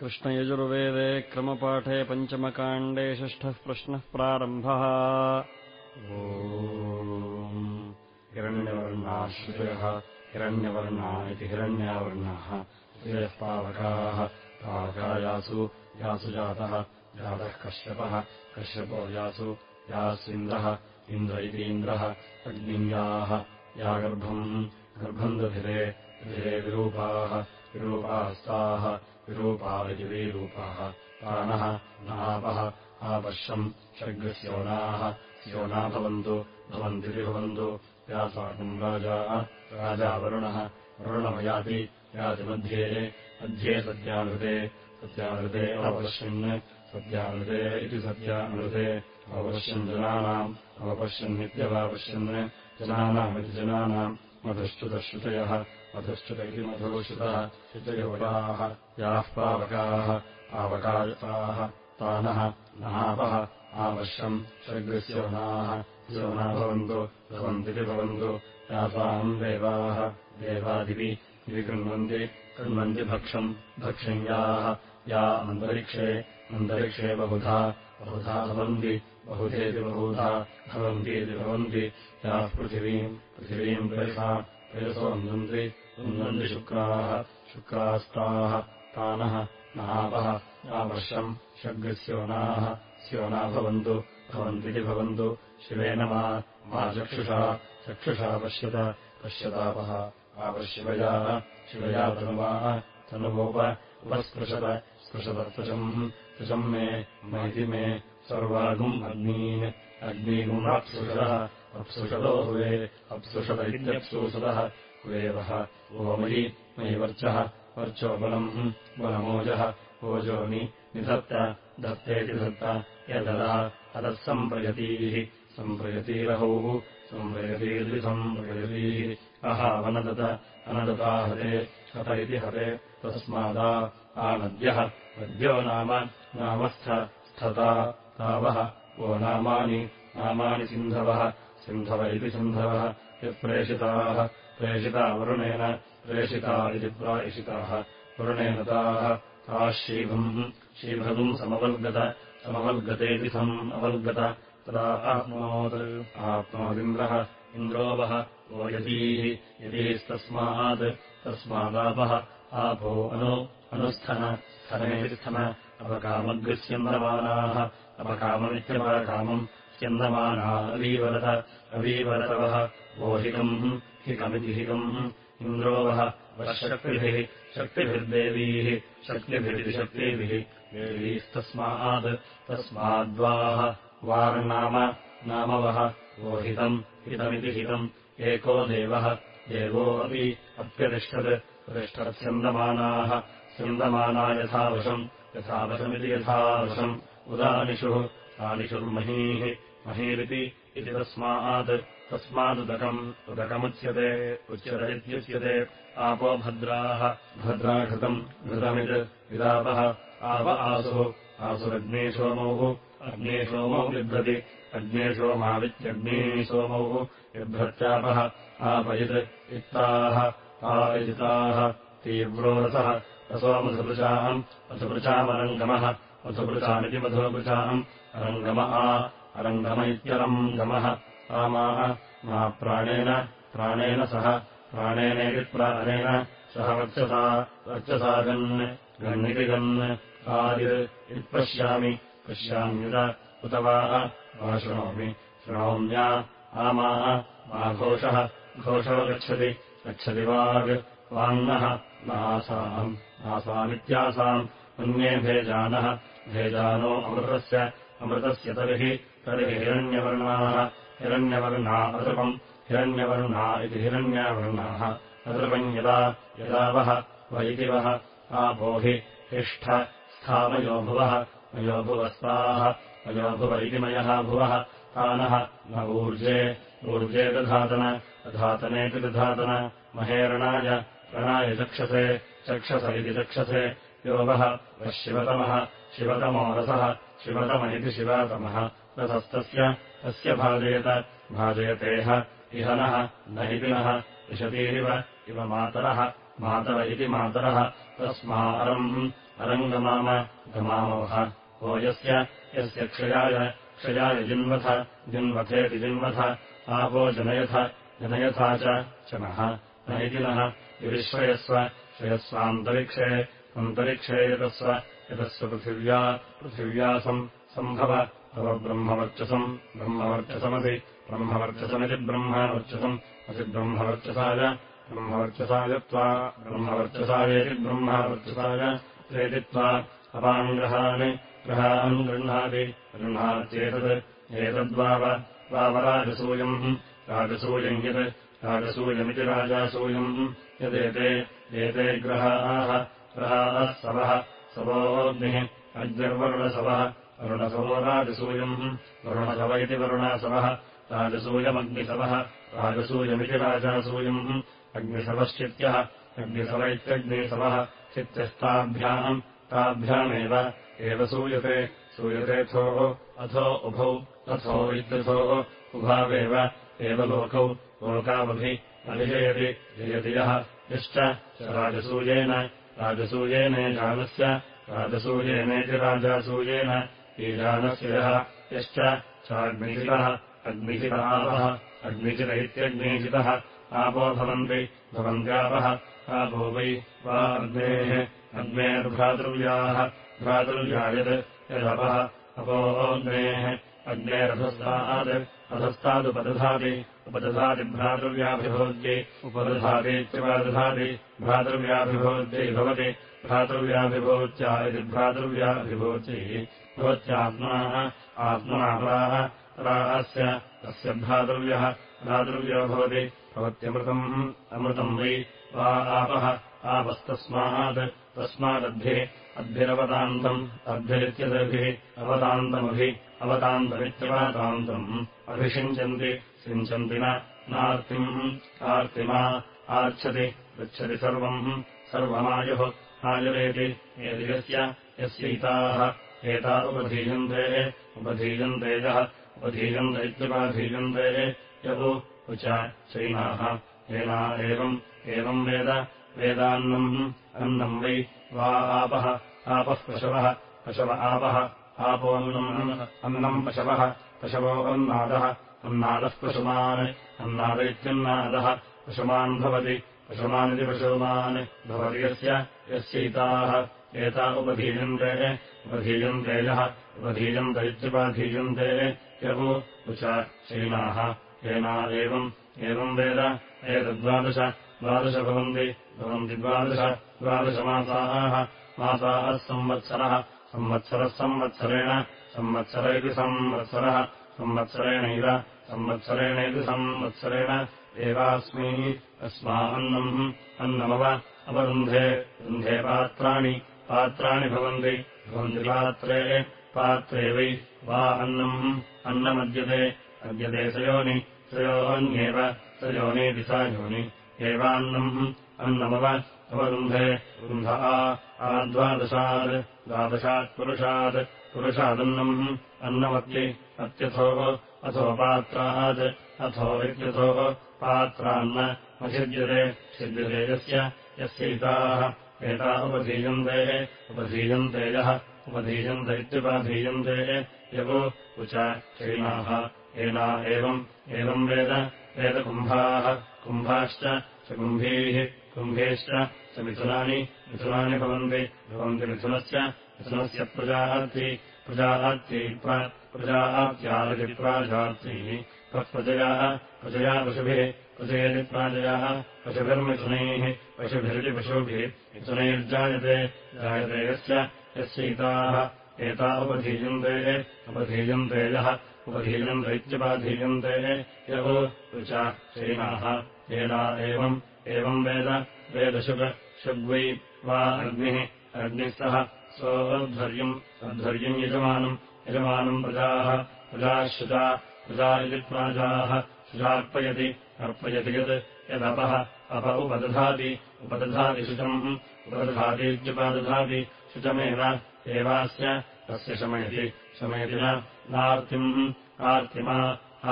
कृष्णयजुर्वेदे क्रमपाठे पञ्चमकाण्डे षष्ठः प्रश्नः प्रारम्भः। ओ हिरण्यवर्णाश्रुतयः हिरण्यवर्णा इति हिरण्यावर्णाः श्रियः पावकाः पावकायासु यासु जातः जातः कश्यपः कश्यपो यासु यास्विन्द्रः इन्द्र इति इन्द्रः अग्नियाः या गर्भम् गर्भम् दधिरे दधिरे विरूपाः विरूपास्ताः विरूपा विरूपाः तानः नापः आपश्यम् षड्गस्योनाः स्योना भवन्तु भवन्तिति भवन्तु व्यासाकम् राजा राजा वरुणः वरुणमयाति याति मध्ये। मध्ये सत्यानृते सत्यानृते अपश्यन् सत्यानृते इति सत्यानृते। अपश्यन् जनानाम् अवपश्यन्नित्यवापश्यन् जनानामिति जनानाम् मधुश्च्युतश्रुतयः मधुश्च्युत इति मधुश्रुतः श्रुतयोगाः याः पावकाः पावकायताः तानः नापः आवश्यम् षड्गस्योनाः योना भवन्तु भवन्तिति भवन्तु यासाम् देवाः देवादिपि इति कृण्वन्ति भक्षम् भक्षण्याः या अन्तरिक्षे अन्तरिक्षे बहुधा बहुधा भवन्ति बहुधेति बहुधा भवन्तीति भवन्ति याः पृथिवीम् पृथिवीम् प्रयसा नुन्वन्ति शुक्राः शुक्रास्ताः तानः नापः यावर्षम् षड्गस्योनाः स्योना भवन्तु भवन्तीति भवन्तु शिवेन मा चक्षुषा चक्षुषा पश्यत पश्यतापः आपशिवया शिवया तनुवाः तनुवोप उपस्पृशत स्पृशतत्वचम् त्वचम् मे मैति मे सर्वागुम् अग्नीन् अग्नीगुम् अप्सुषदः अप्सुषदो हुवे अप्सुषद इत्यप्सूषदः हुवेवः वो मयि मयि वर्चः वर्चो बलम् बलमोजः ओजोनि निधत्त दत्तेति धत्त यददा अतः सम्प्रयतीः सम्प्रयतीरहौः सम्प्रयतीर्विधम् प्रयतीः अहावनदत अनदता हते हत इति हते तस्मादा आनद्यः नद्यो नाम नामस्थ स्थता तावः वो नामानि नामानि सिन्धवः सिन्धव इति सिन्धवः यत्प्रेषिताः प्रेषिता वरुणेन प्रेषिता इति प्रायषिताः। वरुणेन ताः ताः शीघम् शीघ्रतुम् समवल्गत समवल्गतेति सम् अवल्गत। तदा आप्नोत् आप्नोदिन्द्रः इन्द्रोवः वो यतीः यतीस्तस्मात् तस्मादापः आपो अनु अनुस्थन स्थनेति स्थन अपकामग्स्यन्दमानाः अपकाममित्यपकामम् स्यन्दमाना अवीवरत अवीवरतवः वो हिकम् हिकमिति हिकम् इन्द्रोवः वशक्तिभिः शक्तिभिर्देवीः शक्तिभिरिति शक्तिभिः देवीस्तस्मात् तस्माद्वाः वार्नाम नामवः वो हितम् हितमिति हितम् एको देवः देवो अपि अप्यतिष्ठत् प्रतिष्ठत्स्यन्दमानाः स्यन्दमाना यथावशम् यथावशमिति यथावशम् उदानिषुः तानिषुर्महीः महीरिति इति तस्मात् तस्मादुदकम् उदकमुच्यते उच्यत इत्युच्यते। आपो भद्राः भद्रा घृतम् घृतमित् विदापः आप आसुः आसुरग्नेशोमौः अग्नेशोमौ बिभ्रति अग्नेशोमावित्यग्नेशोमौ बिभ्रत्यापः आपयित् इत्ताः आयजिताः तीव्रोरसः रसो मधुपृचाम् मधुपृचामरङ्गमः मधुपृचामिति मधुपृचाम् अरङ्गम आ अरङ्गम इत्यरङ्गमः आमाः मा प्राणेन सह प्राणेनेति प्राणेन सह वर्चसा वर्चसा गन् गन्निति गन् आदिर् इत्पश्यामि पश्याम्युत उत वा शृणोमि शृणोम्या आमाः मा घोषः गच्छति वाग् वाङ्नः नासाम् आसामित्यासाम् अन्ये भेजानः भेजानो अमृतस्य अमृतस्य तर्हि तर्हि हिरण्यवर्णाः हिरण्यवर्णा अदृपम् हिरण्यवर्णा इति हिरण्यवर्णाः। अदृपम् यदा यदा वः वैति वः आपोहि हिष्ठ स्थामयो भुवः मयो भुवस्ताः मयो भुव तानः न ऊर्जे ऊर्जे दधातन दधातनेति दधातन महेरणाय रणाय चक्षसे इति चक्षसे यो वः शिवतमः शिवतमो रसः शिवतम इति शिवतमः रसस्तस्य तस्य भाजयत भाजयतेह इह नः न इति नः विशतीरिव इव मातरः मातर इति मातरः तस्मारम् अरङ्गमाम गमामोह वो यस्य यस्य क्षयाय क्षयाय जिन्वथ जिन्वथेति जिन्वथ आपो जनयथ जनयथा च नः न इति नः विविश्रयस्व श्रयस्वान्तरिक्षे अन्तरिक्षे यतस्व यतस्व पृथिव्या पृथिव्यासम् सम्भव तव ब्रह्मवर्चसम् ब्रह्मवर्चसमपि ब्रह्मवर्चसमिति ब्रह्मवर्चसम् असि ब्रह्मवर्चसाय। ब्रह्मवर्चसाय त्वा ब्रह्मवर्चसायेति ब्रह्मवर्चसाय। प्रेतित्वा अपाङ्ग्रहान् ग्रहान् गृह्णाति। गृह्णात्येतत् एतद्वाव। वावराजसूयम् राजसूयम् यत् राजसूयमिति राजासूयम्। यदेते एते ग्रहाः ग्रहाः सवः सवोऽग्निः अग्निर्वरुणसवः वरुणसवो राजसूयम्। वरुणसव इति वरुणासवः राजसूयमग्निसवः राजसूयमिति राजासूयम् अग्निसवश्चित्यः अग्निसव इत्यग्निसवः चित्यस्ताभ्याम् ताभ्यामेव। एव सूयते सूयतेऽथोः अथो उभौ अथो इत्यथोः उभावेव। एव लोकौ लोकावभि अभिजयति जयति यः यश्च राजसूयेन राजसूयेनेजानस्य राजसूयेनेति राजासूयेन ईजानस्य यः यश्च चाग्निजितः अग्निजितापः अग्निजित इत्यग्निजितः आपो भवन्ति भवन्त्यापः आपो वै वा अग्नेः अग्नेर्भ्रातृव्याः भ्रातृव्या यदपः अपोऽग्नेः अग्नेरधस्तात् अधस्तादुपदधाति उपदधाति भ्रातृव्याभिभोज्यै उपदधातीत्यपदधाति भ्रातृव्याभिभोज्यै भवति भ्रातृव्याभिभोच्या इति भ्रातृव्याभिभोज्यैः भवत्यात्मनः आत्मना पराः परास्य तस्य भ्रातृव्यः भ्रातृव्यो भवति भवत्यमृतम् अमृतम् वै वा आपः आपस्तस्मात् तस्मादद्भिः अद्भिरवतान्तम् अद्भिरित्यदभिः अवतान्तमभि अवतान्तमित्यवतान्तम्। अभिषिञ्चन्ति सिञ्चन्ति नार्तिम् आर्तिमा आर्च्छति पृच्छति सर्वम्। सर्वमायुः आयुरेति यस्य यस्यैताः। एता उपधीयन्ते उपधीयन्ते यः उपधीयन्त इत्युपाधीयन्ते यौ उच चैनाः। येना एवम् एवम् वेद वेदान्नम् अन्नम् वै वा आपः आपः पशवः पशव आपः आपोऽन्नम् अन्नम् पशवः पशवो अन्नादः अन्नादः पशुमान् अन्नाद इत्यन्नादः पशुमान् भवति पशुमानिति पशुमान् भवति यस्य यस्यैताः एता उपधीयन्ते उपधीयन्ते यः उपधीयन्त इत्युपाधीयन्ते यः उच शैनाः येना एवम् एवम् वेद एतद्वादश द्वादश भवन्ति भवन्ति द्वादश द्वादशमासाः। मासाः संवत्सरः संवत्सरः संवत्सरेण संवत्सर इति संवत्सरः संवत्सरेणैव संवत्सरेणेति संवत्सरेण। एवास्मै अस्मान्नम् अन्नमव अवरुन्धे रुन्धे पात्राणि पात्राणि भवन्ति भवन्ति पात्रे पात्रे वै वा अन्नम् अन्नमद्यते अद्यते सयोनि सयोन्येव सयोनीति सा योनि एवान्नम् अन्नमव अवरुन्धे रुन्ध आद्वादशात् द्वादशात् पुरुषात् पुरुषादन्नम् अन्नमत्यै अत्यथोः अथो पात्रात् अथो इत्यथोः पात्रान्न असिद्यते यस्य यस्यैताः एता उपधीयन्ते उपधीयन्ते यः उपधीयन्त इत्युपधीयन्ते यवो उच चैनाः एना एवम् एवम् वेद वेदकुम्भाः कुम्भाश्च च कुम्भीः कुम्भीश्च च मिथुनानि मिथुनानि भवन्ति भवन्ति मिथुनस्य मिथुनस्य प्रजार्थी प्रजार्थी प्रजात्यादिप्राजार्थीः प्रजयाः प्रजया पशुभिः प्रजयति प्राजयाः पशुभिर्मिथुनैः पशुभिरिति पशुभिः मिथुनैर्जायते जायते यस्य यस्यैताः। एता उपधीयन्ते उपधीयन्ते यः उपधीयन्त इत्युपाधीयन्ते यः च शैनाः एना एवम् एवम् वेद वेदशुक् शुग्वै वा अग्निः अग्निः सह सोऽध्वर्यम् अध्वर्यम् यजमानम् यजमानम् प्रजाः प्रजाः शुचा प्रजा शुचार्पयति अर्पयति यत् यदपः अप उपदधाति उपदधाति शुचम् उपदधातीत्युपदधाति शुचमेव एवास्य तस्य शमयति शमयति नार्तिम् आर्तिमा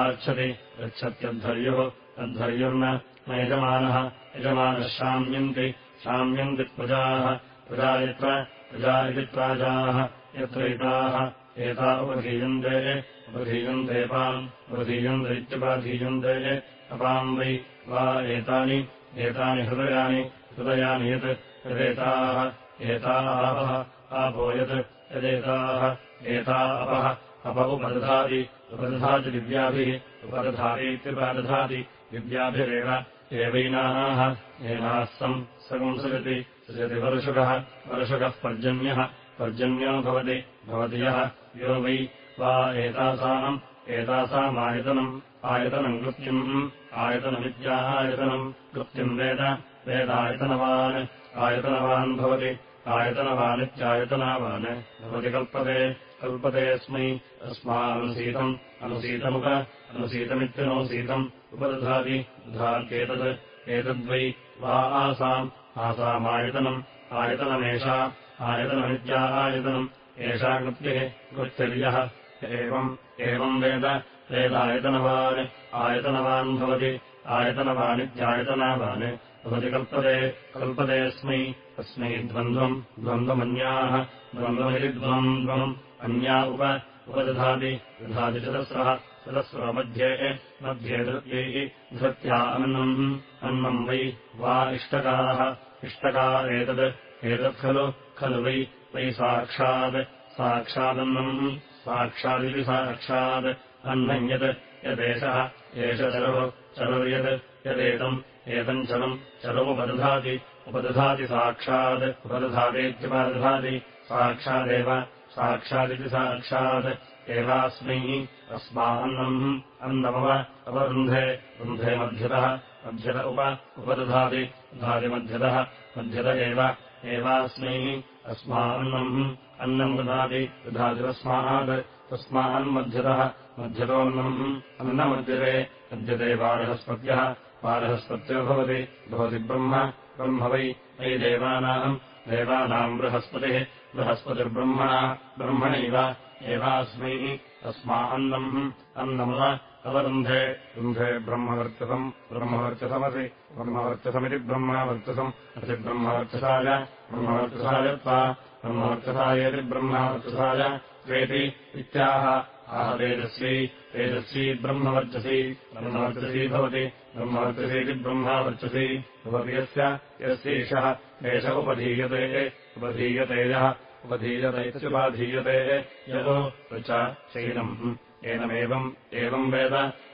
आर्च्छति गच्छत्यध्वर्युः तद्धर्युर्न न यजमानः यजमानः शाम्यन्ति शाम्यन्ति प्रजाः प्रजा यत्र प्रजा इति प्राजाः यत्रैताः एता उपधीयन्ते उपधीयन्तेपाम् उपधीयन्त इत्युपधीयन्ते अपाम् वै वा एतानि एतानि हृदयानि हृदयानि यत् यदेताः एता आपः आपो यत् यदेताः एता अपः अप उपदधाति उपदधाति दिव्याभिः उपदधातीत्युपदधाति दिव्याभिरेव एवैनाः एनाः सम् सगुंसजति सजति वर्षुकः वर्षुकः पर्जन्यः पर्जन्यो भवति भवति यः यो वै वा एतासाम् एतासामायतनम् आयतनम् कृत्यम् आयतनमित्यायतनम् कृत्यम् वेद वेदायतनवान् आयतनवान् भवति आयतनवानित्यायतनावान् भवति कल्पते कल्पतेऽस्मै अस्मानुसीतम् अनुसीतमुप अनुसीतमित्यनुसीतम् उपदधाति। दधात्येतत् एतद्वै वा आसाम्। आसामायतनम् आयतनमेषा। आयतनमित्या आयतनम्। एषा कृत्यः कृत्यर्यः एवम् एवम् वेद। वेदायतनवान् आयतनवान् भवति। आयतनवानित्यायतनावान् भवति कल्पते। कल्पतेऽस्मै अस्मै द्वन्द्वम्। द्वन्द्वमन्याः। द्वन्द्वमिति द्वन्द्वम्। अन्या उप उपदधाति। दधाति चतस्रः चतस्रमध्ये मध्ये धृत्यैः धृत्या अन्नम् अन्नम् वै वा इष्टकाः। इष्टका एतत् एतत् खलु खलु वै वै साक्षात् साक्षादन्नम् साक्षादिति साक्षात् अन्नम् यत् यदेषः एष चरुः चरुर्यत् यदेतम् एतम् चलम् चलमुपदधाति उपदधाति साक्षात् उपदधातीत्युपदधाति साक्षादेव साक्षादिति साक्षात् एवास्मै अस्मान्नम् अन्नमव अवरुन्धे रुन्धे मध्यतः मध्यत उप उपदधाति दधाति मध्यतः मध्यत एव एवास्मै अस्मान्नम् अन्नम् दधाति दधाति तस्मात् तस्मान्मध्यतः मध्यतोऽन्नम् अन्नमध्यते मध्यते बारहस्पत्यः बारहस्पत्यो भवति भवति ब्रह्म ब्रह्म वै वै देवानाम् देवानाम् बृहस्पतिः बृहस्पतिर्ब्रह्मणा ब्रह्मणैव एवास्मै अस्मान्नम् अन्नमव अवरुन्धे रुन्धे ब्रह्मवर्चसम् ब्रह्मवर्चसमसि ब्रह्मवर्चसमिति ब्रह्मवर्चसम् असि ब्रह्मवर्चसाय ब्रह्मवर्चसाय त्वा ब्रह्मवर्चसायेति ब्रह्मवर्चसाय त्वेति इत्याह आह तेजस्वी तेजस्वी ब्रह्मवर्चसी ब्रह्मवर्चसी भवति ब्रह्मवर्चसीति ब्रह्मवर्चसी भवति यस्य यस्यैषः एष उपधीयते उपधीयते यः उपधीयत इत्युपाधीयते यतो च शैनम् एनमेवम् एवम् वेद।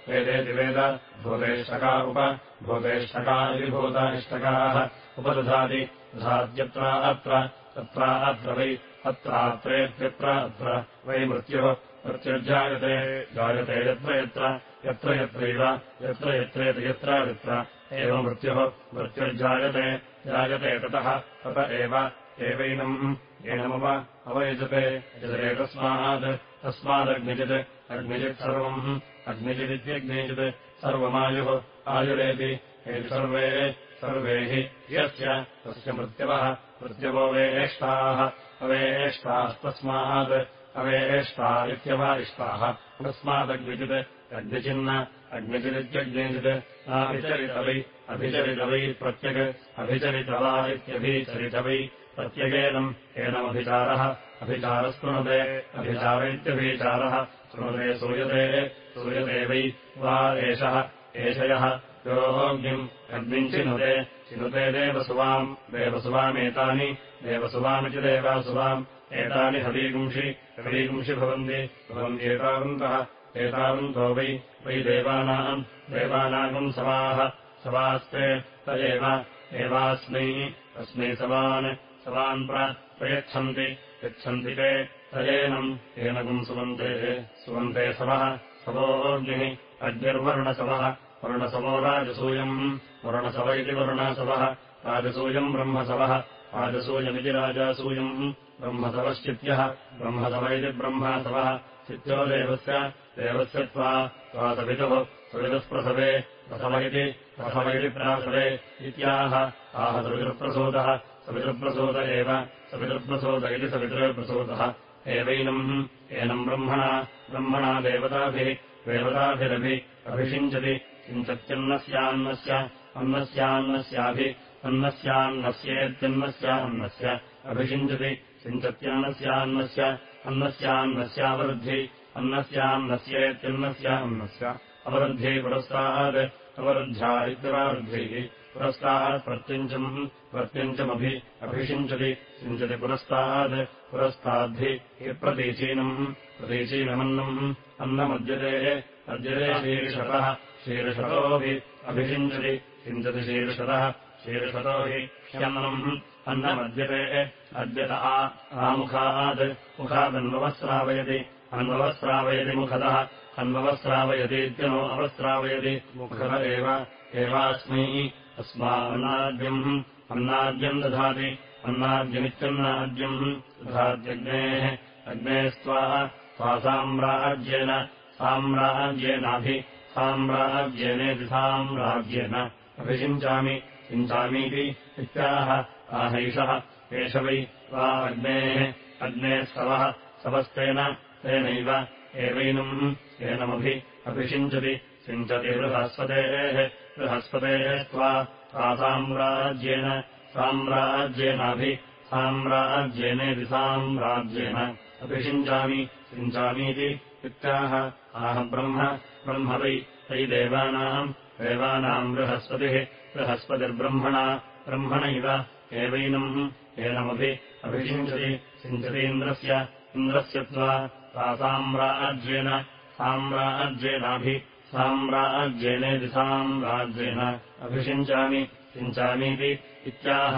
वेदेति वेद। भूतेष्टका उप। भूतेष्टका इति भूताष्टकाः उपदधाति दधात्यत्र अत्र तत्र अत्र वै अत्रात्रेत्यत्र अत्र वै मृत्युः। मृत्युर्जायते जायते यत्र यत्र यत्र यत्रैव यत्र यत्रेति यत्र यत्र। एव मृत्युः मृत्युर्जायते जायते ततः तत एव एवैनम् एनमुप अवयुजते यजते तस्मात् तस्मादग्निजित् अग्निजित् सर्वम् अग्निजिदित्यग्निजित् सर्वमायुः आयुरेति एति सर्वे सर्वे हि यस्य तस्य मृत्यवः मृत्यवो वेष्टाः अवेष्टास्तस्मात् अवेष्टा इत्यवारिष्टाः तस्मादग्निजित् अग्निचिन्न अग्निचिदित्यग्निजित् नाभिचरितवै अभिचरितवै प्रत्यग् अभिचरितवा इत्यभिचरितवै प्रत्यगेनम् एनमभिचारः। अभिचारस्तृणुते अभिचार इत्यभिचारः शृणुते सूयते। सूयते वै वा एषः। एषयः। योऽग्निम् अग्निम् चिनुते। चिनुते देवसुवाम्। देवसुवामेतानि। देवसुवामिति देवासुवाम्। एतानि हवीगुंषि। हवीगुंषि भवन्ति। भवन्त्येतावन्तः एतावन्तो वै। वै देवानाम्। देवानागम् सवाः। सवास्ते। त एव। एवास्मै। अस्मै सवान् सवान् प्रयच्छन्ति यच्छन्ति ते तयेनम् एनगुम् सुवन्ते सुवन्ते सवः सवोऽग्निः अग्निर्वर्णसवः वर्णसवो राजसूयम् वर्णसव इति वर्णासवः राजसूयम् ब्रह्मसवः राजसूयमिति राजासूयम् ब्रह्मसवश्चित्यः ब्रह्मसव इति ब्रह्मासवः चित्यो देवस्य देवस्य त्वा त्वा सवितुः सवितुःप्रसवे प्रसव इति प्रसव इति प्रासवे इत्याह आह सवितुप्रसूतः सवितृप्रसूत एव सवितृप्रसूत इति सवितृप्रसूतः एवैनम् एनम् ब्रह्मणा ब्रह्मणा देवताभिः देवताभिरभि अभिषिञ्चति किञ्चत्यन्नस्यान्नस्य अन्नस्यान्नस्याभि अन्नस्यान्नस्येत्यन्नस्यान्नस्य अभिषिञ्चति सिञ्चत्यन्नस्यान्नस्य अन्नस्यान्नस्यावरुद्धि अन्नस्यान्नस्येत्यन्नस्य अन्नस्य अवरुद्धे पुरस्तात् अवरुद्ध्या इत्यवरुद्धिः पुरस्तात् प्रत्यञ्चम् प्रत्यञ्चमभि अभिषिञ्चति सिञ्चति पुरस्तात् पुरस्ताद्धि प्रतीचीनम् प्रतीचीनमन्नम् अन्नमद्यते अद्यते शीर्षतः शीर्षतोऽभि अभिषिञ्चति सिञ्चति शीर्षतः शीर्षतो हि ह्यन्नम्। अन्नमद्यते अद्यत आमुखात् मुखादन्ववस्रावयति अन्ववस्रावयति मुखतः अन्ववस्रावयतीत्यनो अवस्रावयति मुखत एव एवास्मै अस्मान्नाद्यम् अन्नाद्यम् दधाति अन्नाद्यमित्यन्नाद्यम् दधात्यग्नेः अग्नेः स्वाः स्वासाम्राज्येन साम्राज्येनाभि साम्राज्येन। अभिषिञ्चामि चिञ्चामीति इत्याह आहैषः एष वै वा अग्नेः अग्नेः स्तवः सवस्तेन तेनैव एवैनम् एनमभि अभिषिञ्चति सिञ्चति बृहस्पतेः बृहस्पतेः त्वा साम्राज्येन साम्राज्येनाभि साम्राज्येनेति साम्राज्येन। अभिषिञ्चामि सिञ्चामीति इत्याह। आह ब्रह्म ब्रह्म वै तै देवानाम् बृहस्पतिः बृहस्पतिर्ब्रह्मणा ब्रह्मणैव एवैनम्। एनमभि अभिषिञ्चति सिञ्चतीन्द्रस्य इन्द्रस्य त्वा साम्राज्येन साम्राज्येनाभि साम्राज्येनेति साम्राज्येन अभिषिञ्चामि सिञ्चामीति इत्याह।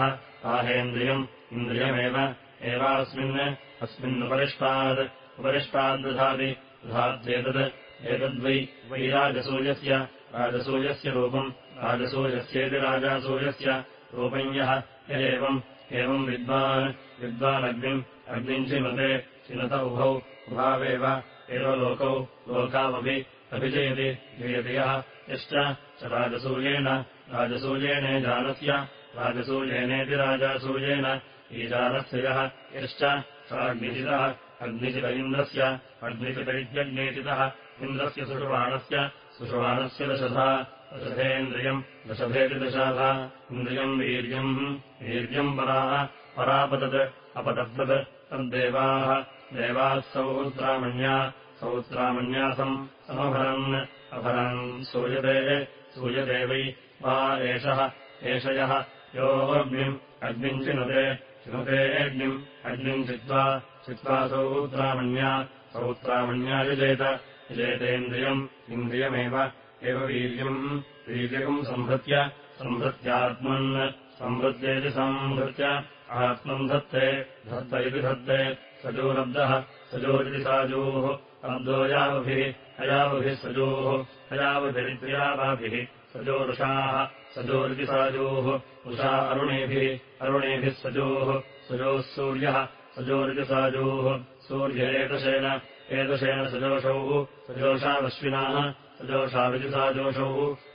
आहेन्द्रियम् इन्द्रियमेव एवास्मिन् अस्मिन्नुपरिष्टात् उपरिष्टाद्दधाति दधात्येतत् एतद्वै वै राजसूयस्य राजसूयस्य रूपम्। राजसूयस्येति राजासूयस्य रूपम् यः य एवम् एवम् विद्वान् विद्वानग्निम् अग्निम् चिनुते चिनत उभौ उभावेव एव लोकौ लोकावभि अभिजयति जयति यः यश्च च राजसूयेन राजसूयेने जानस्य राजसूयेनेति राजासूयेन ईजानस्य यः यश्च साग्निजितः अग्निचित इन्द्रस्य अग्निचितैत्यग्नेचितः इन्द्रस्य सुषुवाणस्य सुषुवाणस्य दशधा। दशधेन्द्रियम् दशभेति दशाधा। इन्द्रियम् वीर्यम् वीर्यम् पराः परापतत् अपतद्वत् तद्देवाः देवाः सौत्रामण्या सौत्रामण्यासम् समभरन् अभरन् सूयते सूयते वै। वा एषः एषयः। योऽग्निम् अग्निम् चिनुते चिनुते अग्निम् अग्निम् चित्वा चित्वा सौत्रामण्या सौत्रामण्या यजेत। यजेतेन्द्रियम् इन्द्रियमेव एव वीर्यम्। वीर्यकम् संहृत्य संहृत्यात्मन्। संहृत्येति संहृत्य आत्मम् धत्ते धत्त इति धत्ते सजोरब्दः सजोरिति साजोः अब्दो यावभिः अयावभिः सजोः अयावभिरित्यावाभिः सजोरुषाः सजोरिति साजोः उषा अरुणेभिः अरुणेभिः सजोः सजोः सूर्यः सजोरिति साजोः सूर्य एतशेन एतशेन सजोषौ सजोषावश्विनाः सजोषाविति साजोषौ